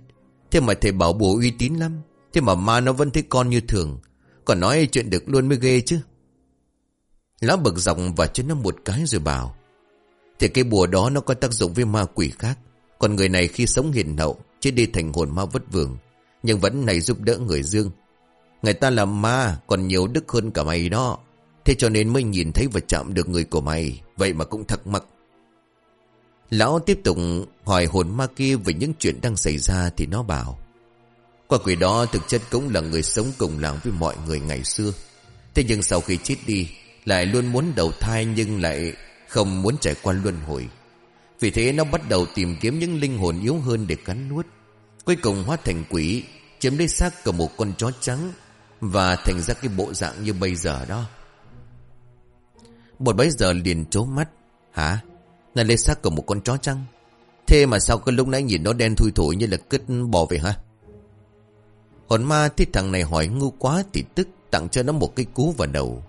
Thế mà thầy bảo bùa uy tín lắm Thế mà ma nó vẫn thấy con như thường. Còn nói chuyện được luôn mới ghê chứ. Lá bực dọc và cho nó một cái rồi bảo Thì cái bùa đó nó có tác dụng với ma quỷ khác. Còn người này khi sống hiền hậu Chứ đi thành hồn ma vất vưởng, Nhưng vẫn này giúp đỡ người dương. Người ta là ma còn nhiều đức hơn cả mày đó. Thế cho nên mới nhìn thấy và chạm được người của mày. Vậy mà cũng thắc mắc. Lão tiếp tục hỏi hồn ma kia về những chuyện đang xảy ra thì nó bảo, Quả quỷ đó thực chất cũng là người sống cùng làng với mọi người ngày xưa. Thế nhưng sau khi chết đi, Lại luôn muốn đầu thai nhưng lại không muốn trải qua luân hồi. Vì thế nó bắt đầu tìm kiếm những linh hồn yếu hơn để cắn nuốt. Cuối cùng hóa thành quỷ, Chiếm lấy xác của một con chó trắng Và thành ra cái bộ dạng như bây giờ đó. Một bấy giờ liền trố mắt Hả? Là lấy xác của một con chó chăng? Thế mà sao cái lúc nãy nhìn nó đen thui thủi như là cứt bò về hả? Hồn ma thấy thằng này hỏi ngu quá thì tức tặng cho nó một cái cú vào đầu.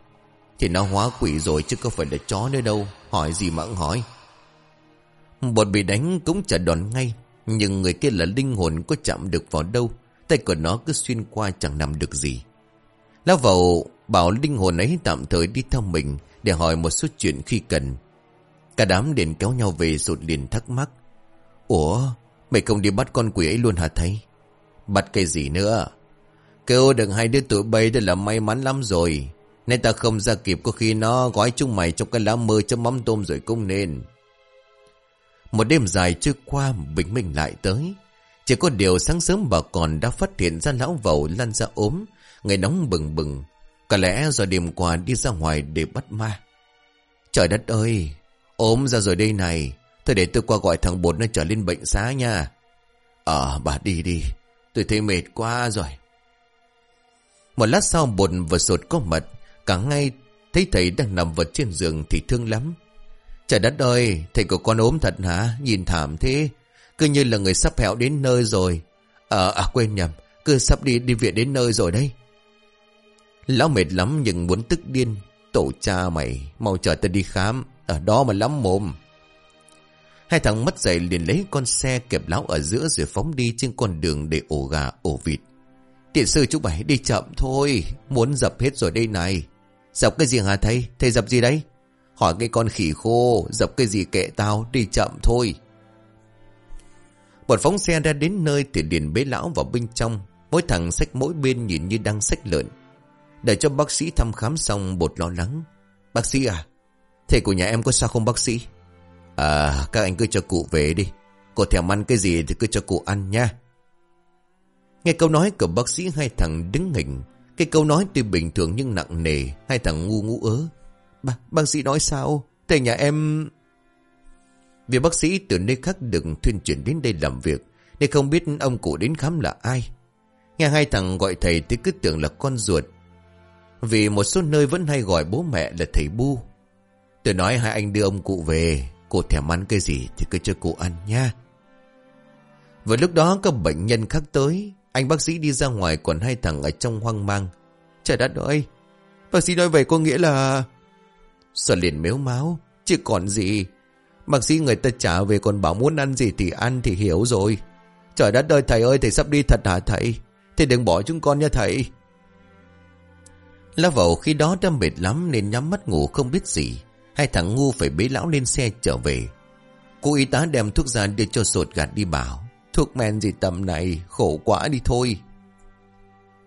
Thì nó hóa quỷ rồi chứ có phải là chó nữa đâu. Hỏi gì mà cũng hỏi. Bột bị đánh cũng chả đòn ngay. Nhưng người kia là linh hồn có chạm được vào đâu. Tay của nó cứ xuyên qua chẳng nằm được gì. Lão vào bảo linh hồn ấy tạm thời đi theo mình để hỏi một số chuyện khi cần. Cả đám liền kéo nhau về sụt liền thắc mắc. Ủa, mày không đi bắt con quỷ ấy luôn hả thầy? Bắt cái gì nữa? Kêu được hai đứa tụi bay đã là may mắn lắm rồi. Nên ta không ra kịp có khi nó gói chúng mày trong cái lá mơ chấm mắm tôm rồi cũng nên. Một đêm dài trôi qua bình minh lại tới. Chỉ có điều sáng sớm bà còn đã phát hiện ra lão vầu lăn ra ốm. Ngày nóng bừng bừng. Có lẽ do đêm qua đi ra ngoài để bắt ma. Trời đất ơi! ốm ra rồi đây này. Thôi để tôi qua gọi thằng bột nó trở lên bệnh xá nha. Ờ bà đi đi. Tôi thấy mệt quá rồi. Một lát sau bột vừa sột có mật. Cả ngay thấy thầy đang nằm vật trên giường thì thương lắm. Trời đất ơi, thầy của con ốm thật hả? Nhìn thảm thế. Cứ như là người sắp hẹo đến nơi rồi. Ờ, à quên nhầm. Cứ sắp đi đi viện đến nơi rồi đây. Lão mệt lắm nhưng muốn tức điên. Tổ cha mày, mau chờ ta đi khám. Ở đó mà lắm mồm. Hai thằng mất dậy liền lấy con xe kẹp lão ở giữa rồi phóng đi trên con đường để ổ gà ổ vịt. Tiện sư chú bảy đi chậm thôi, muốn dập hết rồi đây này. Dập cái gì hả thầy? Thầy dập gì đấy? Hỏi cái con khỉ khô, dập cái gì kệ tao, đi chậm thôi. Bọn phóng xe ra đến nơi thì liền bế lão vào bên trong. Mỗi thằng sách mỗi bên nhìn như đang sách lợn. Để cho bác sĩ thăm khám xong bột lo lắng. Bác sĩ à? Thầy của nhà em có sao không bác sĩ? À, các anh cứ cho cụ về đi. Cô thèm ăn cái gì thì cứ cho cụ ăn nha. Nghe câu nói của bác sĩ hai thằng đứng hình. Cái câu nói tuy bình thường nhưng nặng nề. Hai thằng ngu ngũ ớ. Bà, bác sĩ nói sao? Thầy nhà em... Vì bác sĩ từ nơi khác đừng thuyên chuyển đến đây làm việc. Nên không biết ông cụ đến khám là ai. Nghe hai thằng gọi thầy thì cứ tưởng là con ruột. Vì một số nơi vẫn hay gọi bố mẹ là thầy bu. Tôi nói hai anh đưa ông cụ về. Cô thèm ăn cái gì thì cứ cho cụ ăn nha. Và lúc đó có bệnh nhân khác tới. Anh bác sĩ đi ra ngoài còn hai thằng ở trong hoang mang. Trời đất ơi! Bác sĩ nói vậy có nghĩa là... Sợ liền mếu máu. Chứ còn gì. Bác sĩ người ta trả về còn bảo muốn ăn gì thì ăn thì hiểu rồi. Trời đất ơi, thầy ơi, thầy sắp đi thật hả thầy? Thầy đừng bỏ chúng con nha thầy. Lão vẩu khi đó đã mệt lắm nên nhắm mắt ngủ không biết gì. Hai thằng ngu phải bế lão lên xe trở về. Cô y tá đem thuốc ra đưa cho sột gạt đi bảo. Thuốc men gì tầm này, khổ quá đi thôi.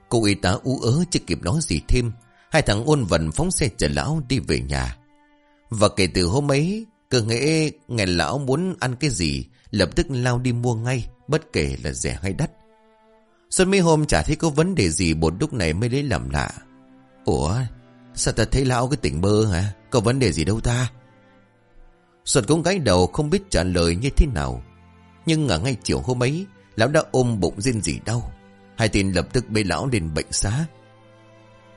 Cô y tá ú ớ chưa kịp nói gì thêm. Hai thằng ôn vần phóng xe chở lão đi về nhà. Và kể từ hôm ấy, cơ nghệ ngày lão muốn ăn cái gì, lập tức lao đi mua ngay, bất kể là rẻ hay đắt. Xuân mấy hôm chả thấy có vấn đề gì bột lúc này mới lấy làm lạ. Ủa, sao ta thấy lão cái tỉnh bơ hả? Có vấn đề gì đâu ta? Xuân cũng gái đầu không biết trả lời như thế nào. Nhưng ở ngay chiều hôm ấy, lão đã ôm bụng riêng gì đau. Hai tin lập tức bê lão lên bệnh xá.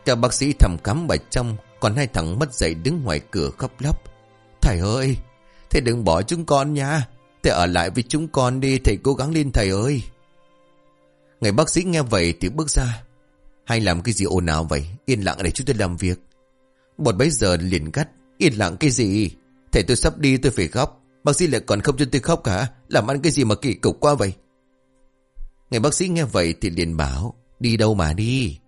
Các bác sĩ thầm cắm bà trong, còn hai thằng mất dậy đứng ngoài cửa khóc lóc. Thầy ơi, thầy đừng bỏ chúng con nha. Thầy ở lại với chúng con đi, thầy cố gắng lên thầy ơi. Người bác sĩ nghe vậy thì bước ra. Hay làm cái gì ồn ào vậy? Yên lặng để chúng tôi làm việc. Bọn bấy giờ liền cắt. Yên lặng cái gì? Thầy tôi sắp đi tôi phải khóc. Bác sĩ lại còn không cho tôi khóc cả. Làm ăn cái gì mà kỳ cục quá vậy? Người bác sĩ nghe vậy thì liền bảo. Đi đâu mà đi?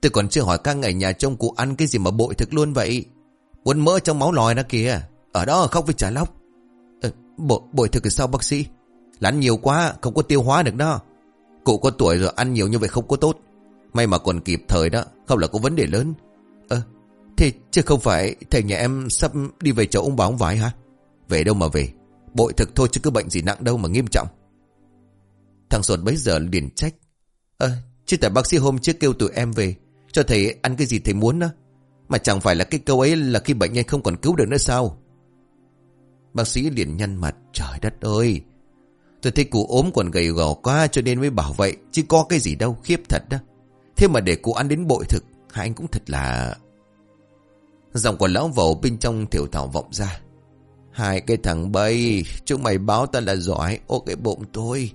Tôi còn chưa hỏi các ngày nhà trông cụ ăn cái gì mà bội thực luôn vậy? Muốn mỡ trong máu lòi đó kìa. Ở đó khóc với trả lóc. Ờ, bội, bội thực thì sao bác sĩ? Lắn nhiều quá, không có tiêu hóa được đó. Cụ có tuổi rồi ăn nhiều như vậy không có tốt. May mà còn kịp thời đó, không là có vấn đề lớn. Ơ, thế chứ không phải thầy nhà em sắp đi về chỗ ông bà ông vái hả? Về đâu mà về, bội thực thôi chứ cứ bệnh gì nặng đâu mà nghiêm trọng. Thằng Sột bấy giờ liền trách. Ơ, chứ tại bác sĩ hôm trước kêu tụi em về, cho thầy ăn cái gì thầy muốn đó. Mà chẳng phải là cái câu ấy là khi bệnh nhân không còn cứu được nữa sao? Bác sĩ liền nhăn mặt, trời đất ơi, Tôi thấy cụ ốm còn gầy gò quá cho nên mới bảo vậy. Chứ có cái gì đâu, khiếp thật đó. Thế mà để cô ăn đến bội thực, hai anh cũng thật là... Giọng của lão vầu bên trong thiểu thảo vọng ra. Hai cái thằng bay, chúng mày báo ta là giỏi, ô cái bụng tôi.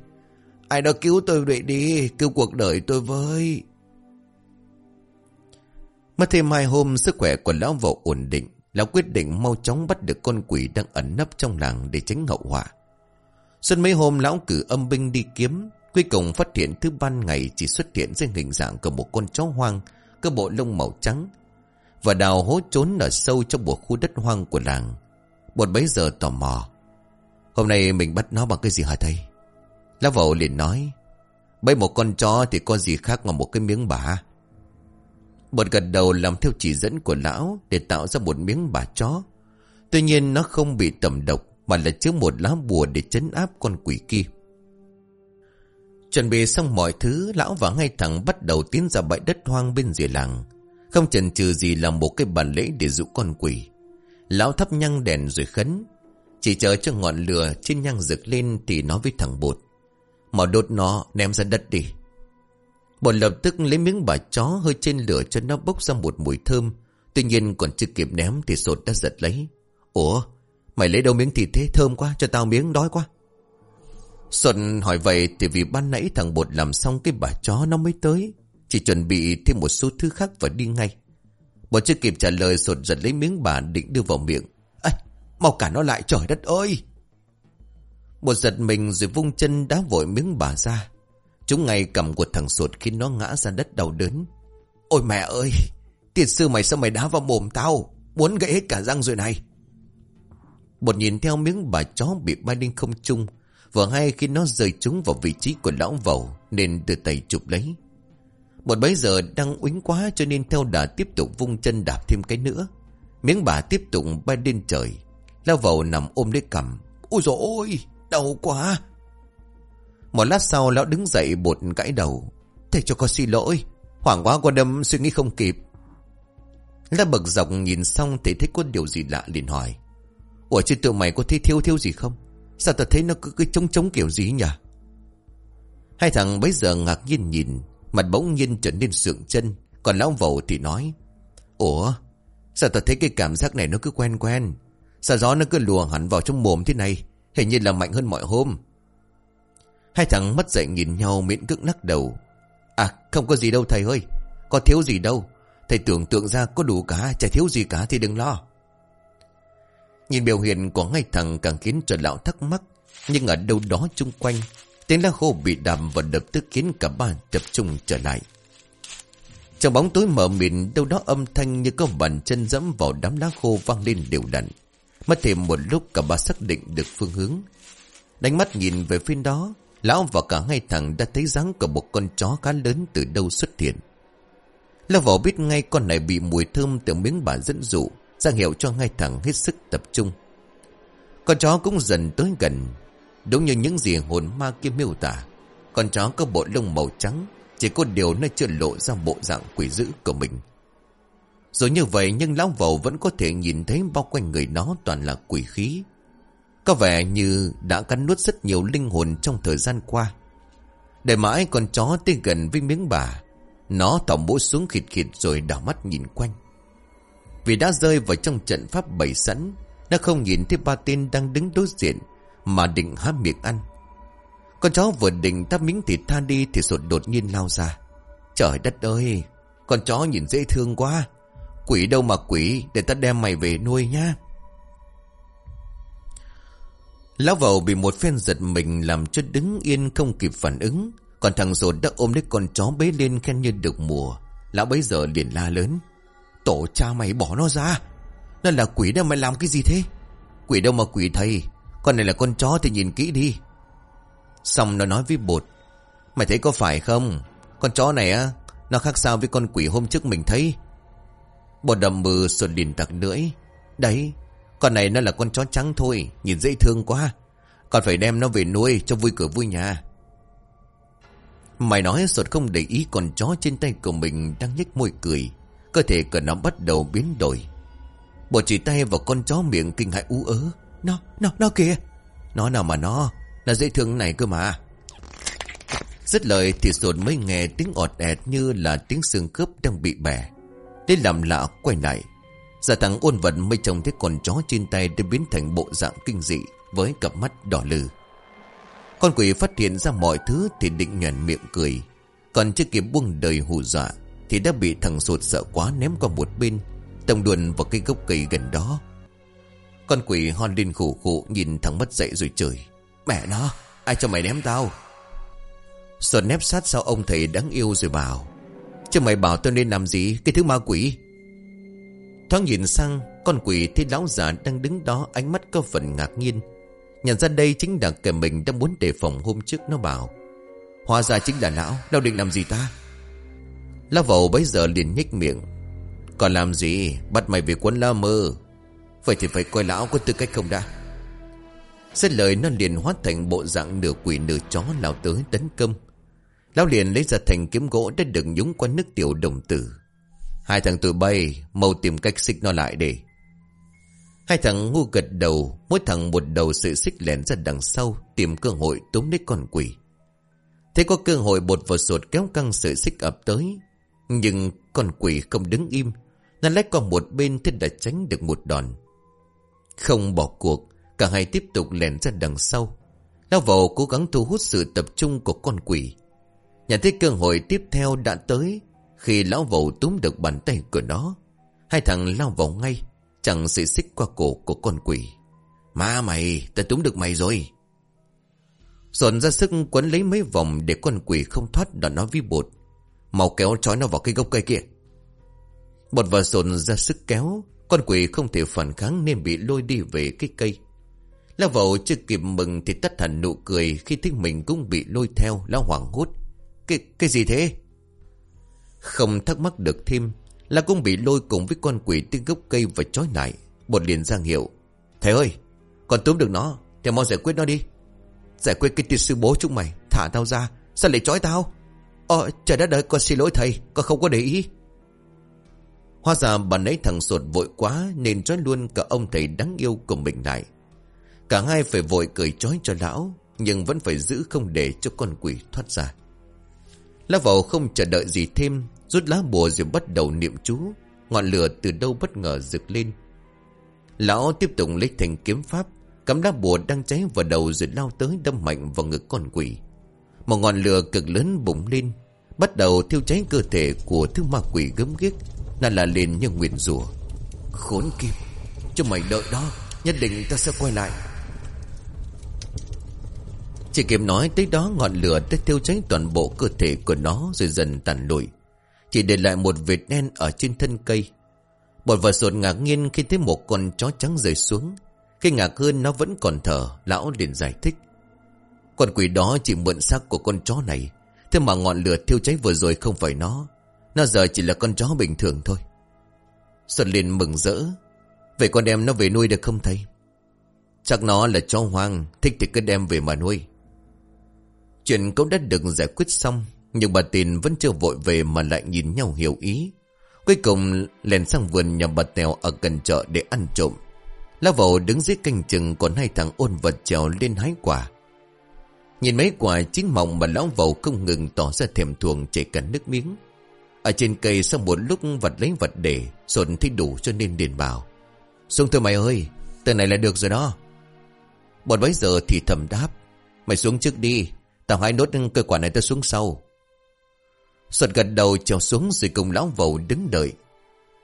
Ai đó cứu tôi vậy đi, cứu cuộc đời tôi với. Mất thêm hai hôm, sức khỏe của lão vầu ổn định. Lão quyết định mau chóng bắt được con quỷ đang ẩn nấp trong làng để tránh hậu họa. Xuân mấy hôm lão cử âm binh đi kiếm, cuối cùng phát hiện thứ ban ngày chỉ xuất hiện dưới hình dạng của một con chó hoang, cơ bộ lông màu trắng, và đào hố trốn ở sâu trong một khu đất hoang của làng. Bột bấy giờ tò mò. Hôm nay mình bắt nó bằng cái gì hả thầy? Lão vẩu liền nói, bấy một con chó thì có gì khác ngoài một cái miếng bả. Bột gật đầu làm theo chỉ dẫn của lão để tạo ra một miếng bả chó. Tuy nhiên nó không bị tẩm độc mà là chứa một lá bùa để chấn áp con quỷ kia. Chuẩn bị xong mọi thứ, lão và ngay thẳng bắt đầu tiến ra bãi đất hoang bên rìa làng. Không chần chừ gì làm một cái bàn lễ để dụ con quỷ. Lão thắp nhang đèn rồi khấn. Chỉ chờ cho ngọn lửa trên nhang rực lên thì nói với thằng bột. Mà đốt nó ném ra đất đi. Bột lập tức lấy miếng bà chó hơi trên lửa cho nó bốc ra một mùi thơm. Tuy nhiên còn chưa kịp ném thì sột đã giật lấy. Ủa, Mày lấy đâu miếng thịt thế thơm quá Cho tao miếng đói quá Xuân hỏi vậy thì vì ban nãy thằng bột làm xong cái bà chó nó mới tới. Chỉ chuẩn bị thêm một số thứ khác và đi ngay. Bọn chưa kịp trả lời sột giật lấy miếng bà định đưa vào miệng. Ây mau cả nó lại, trời đất ơi! Bột giật mình rồi vung chân đá vội miếng bà ra. Chúng ngay cầm của thằng sột khi nó ngã ra đất đau đớn. Ôi mẹ ơi! Tiền sư mày sao mày đá vào mồm tao? Muốn gãy hết cả răng rồi này! Bột nhìn theo miếng bà chó bị bay lên không trung. Vừa hay khi nó rơi trúng vào vị trí của lão vầu, nên đưa tay chụp lấy. một bấy giờ đang uýnh quá cho nên theo đà tiếp tục vung chân đạp thêm cái nữa. Miếng bà tiếp tục bay lên trời. Lão vào nằm ôm lấy cằm. Ôi dồi ôi, Đau quá. Một lát sau lão đứng dậy bột gãy đầu. Thầy cho con xin lỗi, Hoảng quá con đâm suy nghĩ không kịp. Lão bậc dọc nhìn xong thì thấy có điều gì lạ liền hỏi. Ủa chứ tụi mày có thấy thiếu thiếu gì không? Sao ta thấy nó cứ, cứ trống trống kiểu gì nhỉ? Hai thằng bấy giờ ngạc nhiên nhìn Mặt bỗng nhiên trở nên sượng chân. Còn lão vầu thì nói Ủa Sao ta thấy cái cảm giác này nó cứ quen quen? Sao gió nó cứ lùa hẳn vào trong mồm thế này? Hình như là mạnh hơn mọi hôm. Hai thằng mất dậy nhìn nhau miễn cưỡng lắc đầu. À không có gì đâu thầy ơi Có thiếu gì đâu. Thầy tưởng tượng ra có đủ cả Chả thiếu gì cả thì đừng lo. Nhìn biểu hiện của ngay thằng càng khiến cho lão thắc mắc. Nhưng ở đâu đó chung quanh, Tiếng lá khô bị đầm và đập tức khiến cả ba tập trung trở lại. Trong bóng tối mờ mịt, đâu đó âm thanh như có bàn chân dẫm vào đám lá khô vang lên đều đặn. Mất thêm một lúc, cả ba xác định được phương hướng. Đánh mắt nhìn về phía đó, Lão và cả hai thằng đã thấy dáng của một con chó khá lớn từ đâu xuất hiện. Lão vào biết ngay con này bị mùi thơm từ miếng bà dẫn dụ ra hiệu cho hai thằng hết sức tập trung. Con chó cũng dần tới gần, Đúng như những gì hồn ma kia miêu tả. Con chó có bộ lông màu trắng, Chỉ có điều nó chưa lộ ra bộ dạng quỷ dữ của mình. Rồi như vậy, nhưng lão vầu vẫn có thể nhìn thấy bao quanh người nó toàn là quỷ khí. Có vẻ như đã cắn nuốt rất nhiều linh hồn trong thời gian qua. Để mãi con chó tới gần với miếng bà, Nó tỏng mũi xuống khịt khịt rồi đảo mắt nhìn quanh. Vì đã rơi vào trong trận pháp bày sẵn Nó không nhìn thấy ba tên đang đứng đối diện, mà định há miệng ăn. Con chó vừa định tắp miếng thịt tha đi Thì sột đột nhiên lao ra. Trời đất ơi, Con chó nhìn dễ thương quá. Quỷ đâu mà quỷ, Để ta đem mày về nuôi nha Lão vầu bị một phen giật mình Làm cho đứng yên không kịp phản ứng. Còn thằng rột đã ôm lấy con chó bế lên Khen như được mùa. Lão bấy giờ liền la lớn. Tổ cha mày bỏ nó ra. Nó là quỷ đâu mày làm cái gì thế? Quỷ đâu mà quỷ thầy? Con này là con chó thì nhìn kỹ đi. Xong nó nói với bột, Mày thấy có phải không? Con chó này á, Nó khác sao với con quỷ hôm trước mình thấy? Bột đầm mừ sột liền tặc lưỡi, Đấy, Con này nó là con chó trắng thôi, Nhìn dễ thương quá. Còn phải đem nó về nuôi cho vui cửa vui nhà. Mày nói sột không để ý con chó trên tay của mình đang nhếch môi cười. Cơ thể của nó bắt đầu biến đổi. Bột chỉ tay vào con chó miệng kinh hãi ú ớ. Nó, nó, nó kìa. Nó nào mà nó Là dễ thương này cơ mà. Rất lời thì sột mới nghe tiếng ọt ẹt Như là tiếng xương khớp đang bị bẻ. Đến làm lạ quay lại. Giả thằng ôn vật mới trông thấy con chó trên tay Đã biến thành bộ dạng kinh dị Với cặp mắt đỏ lừ. Con quỷ phát hiện ra mọi thứ Thì định nhuận miệng cười. Còn chưa kịp buông đời hù dọa thì đã bị thằng sụt sợ quá ném qua một bên Tông đuồn vào cây gốc cây gần đó con quỷ hon lên khủ khủ nhìn thằng mất dậy rồi chửi. Mẹ nó, ai cho mày ném tao? Xuân nép sát sau ông thầy đáng yêu rồi bảo. Chứ mày bảo tôi nên làm gì, cái thứ ma quỷ? Thoáng nhìn sang, con quỷ thấy lão già đang đứng đó ánh mắt có phần ngạc nhiên. Nhận ra đây chính là kẻ mình đã muốn đề phòng hôm trước nó bảo. Hóa ra chính là lão, lão định làm gì ta? Lão vầu bấy giờ liền nhích miệng. Còn làm gì, bắt mày về quân la mơ, Vậy thì phải coi lão có tư cách không đã? Xét lời nó liền hóa thành bộ dạng nửa quỷ nửa chó lao tới tấn công. Lão liền lấy ra thành kiếm gỗ đã đựng nhúng qua nước tiểu đồng tử. Hai thằng tụi bay mau tìm cách xích nó lại để Hai thằng ngu gật đầu Mỗi thằng một đầu sự xích lén ra đằng sau Tìm cơ hội túm lấy con quỷ. Thế có cơ hội bột vào sột kéo căng sợi xích ập tới nhưng con quỷ không đứng im Nó lách qua một bên thế đã tránh được một đòn. Không bỏ cuộc, Cả hai tiếp tục lèn ra đằng sau. Lao vào cố gắng thu hút sự tập trung của con quỷ. Nhận thấy cơ hội tiếp theo đã tới, Khi lão vầu túm được bàn tay của nó. Hai thằng lao vào ngay, Chẳng sự xích qua cổ của con quỷ. Má mày Ta túm được mày rồi. Dồn ra sức quấn lấy mấy vòng Để con quỷ không thoát đòn nó vi bột. Màu kéo trói nó vào cái gốc cây kia Bột và sồn ra sức kéo con quỷ không thể phản kháng nên bị lôi đi về cái cây. Lão vậu chưa kịp mừng thì tắt hẳn nụ cười khi thấy mình cũng bị lôi theo, lão hoảng hốt. Cái, cái gì thế? Không thắc mắc được thêm, Là cũng bị lôi cùng với con quỷ trên gốc cây và trói lại. Bột liền giang hiệu. Thầy ơi, còn túm được nó, thì mau giải quyết nó đi. Giải quyết cái tiền sư bố chúng mày, thả tao ra, sao lại trói tao? Ờ, trời đất ơi, con xin lỗi thầy, con không có để ý. Hóa ra bà nấy thằng sột vội quá nên trói luôn cả ông thầy đáng yêu của mình lại. Cả hai phải vội cười trói cho lão, nhưng vẫn phải giữ không để cho con quỷ thoát ra. Lá vào không chờ đợi gì thêm, rút lá bùa rồi bắt đầu niệm chú. Ngọn lửa từ đâu bất ngờ rực lên. Lão tiếp tục lấy thành kiếm pháp, cắm lá bùa đang cháy vào đầu rồi lao tới đâm mạnh vào ngực con quỷ. Một ngọn lửa cực lớn bùng lên, bắt đầu thiêu cháy cơ thể của thứ ma quỷ gớm ghiếc, là là lên như nguyện rùa. Khốn kiếp, cho mày đợi đó, nhất định ta sẽ quay lại. Chỉ kịp nói tới đó ngọn lửa đã thiêu cháy toàn bộ cơ thể của nó rồi dần tàn lụi. Chỉ để lại một vệt đen ở trên thân cây. Bột và sột ngạc nhiên khi thấy một con chó trắng rơi xuống. Khi ngạc hơn nó vẫn còn thở, lão liền giải thích. Con quỷ đó chỉ mượn xác của con chó này. Thế mà ngọn lửa thiêu cháy vừa rồi không phải nó. Nó giờ chỉ là con chó bình thường thôi. Xuân liền mừng rỡ. Vậy con đem nó về nuôi được không thầy? Chắc nó là chó hoang, thích thì cứ đem về mà nuôi. Chuyện cũng đã được giải quyết xong, nhưng bà tìn vẫn chưa vội về mà lại nhìn nhau hiểu ý. Cuối cùng lèn sang vườn nhà bà Tèo ở gần chợ để ăn trộm. Lá vào đứng dưới canh chừng còn hai thằng ôn vật trèo lên hái quả. Nhìn mấy quả chín mọng mà lão vầu không ngừng tỏ ra thèm thuồng chảy cả nước miếng. Ở trên cây sau một lúc vật lấy vật để, sồn thấy đủ cho nên điền bảo. Xuống thôi mày ơi, từ này là được rồi đó. Bọn bấy giờ thì thầm đáp. Mày xuống trước đi, tao hãy nốt cơ quả này tao xuống sau. Sột gật đầu trèo xuống rồi cùng lão vầu đứng đợi.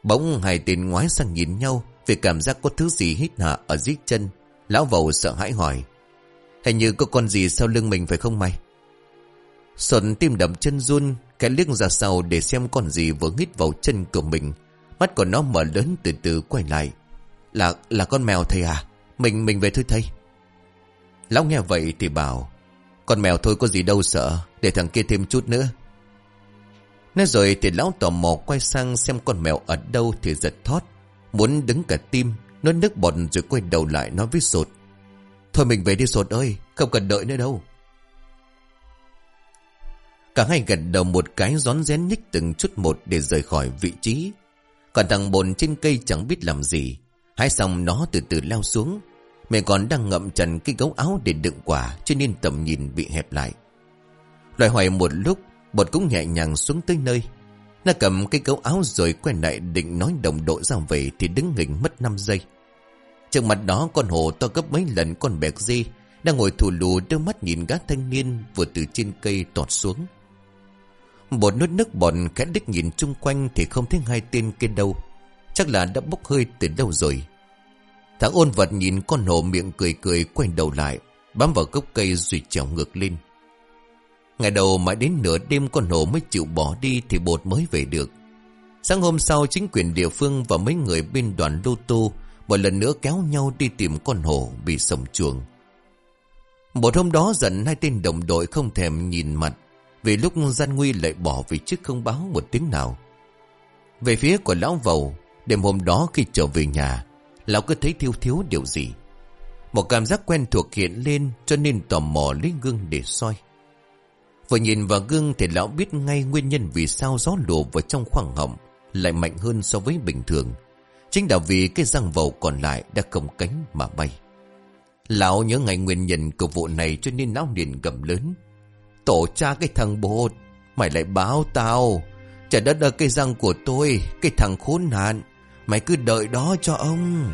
Bỗng hai tên ngoái sang nhìn nhau vì cảm giác có thứ gì hít hạ ở dưới chân. Lão vầu sợ hãi hỏi. Hình như có con gì sau lưng mình phải không mày? Xuân tim đập chân run, cái liếc ra sau để xem con gì vừa hít vào chân của mình. Mắt của nó mở lớn từ từ quay lại. Là là con mèo thầy à? Mình mình về thôi thầy. Lão nghe vậy thì bảo, con mèo thôi có gì đâu sợ, để thằng kia thêm chút nữa. Nói rồi thì lão tò mò quay sang xem con mèo ở đâu thì giật thót. Muốn đứng cả tim, nó nước bọt rồi quay đầu lại nói với sột. Thôi mình về đi sột ơi, không cần đợi nữa đâu. Cả hai gật đầu một cái rón rén nhích từng chút một để rời khỏi vị trí. Còn thằng bồn trên cây chẳng biết làm gì. Hái xong nó từ từ leo xuống. Mẹ còn đang ngậm trần cái gấu áo để đựng quả cho nên tầm nhìn bị hẹp lại. Loài hoài một lúc, bột cũng nhẹ nhàng xuống tới nơi. Nó cầm cái gấu áo rồi quay lại định nói đồng đội ra về thì đứng nghỉnh mất 5 giây. Trước mặt đó con hổ to gấp mấy lần con bẹc dê đang ngồi thù lù đưa mắt nhìn gã thanh niên vừa từ trên cây tọt xuống. Bột nuốt nước bọn khẽ đích nhìn chung quanh thì không thấy hai tên kia đâu. Chắc là đã bốc hơi từ đâu rồi. Thằng ôn vật nhìn con hổ miệng cười cười quay đầu lại, bám vào gốc cây rồi trèo ngược lên. Ngày đầu mãi đến nửa đêm con hổ mới chịu bỏ đi thì bột mới về được. Sáng hôm sau chính quyền địa phương và mấy người bên đoàn lô tô một lần nữa kéo nhau đi tìm con hổ bị sổng chuồng. Một hôm đó giận hai tên đồng đội không thèm nhìn mặt vì lúc gian nguy lại bỏ vì trước không báo một tiếng nào. Về phía của lão vầu, đêm hôm đó khi trở về nhà, lão cứ thấy thiếu thiếu điều gì. Một cảm giác quen thuộc hiện lên cho nên tò mò lấy gương để soi. Vừa nhìn vào gương thì lão biết ngay nguyên nhân vì sao gió lùa vào trong khoảng họng lại mạnh hơn so với bình thường. Chính là vì cái răng vầu còn lại đã không cánh mà bay. Lão nhớ ngày nguyên nhân của vụ này cho nên lão liền gầm lớn. Tổ cha cái thằng bột Mày lại báo tao Trời đất ơi, cái răng của tôi, Cái thằng khốn nạn Mày cứ đợi đó cho ông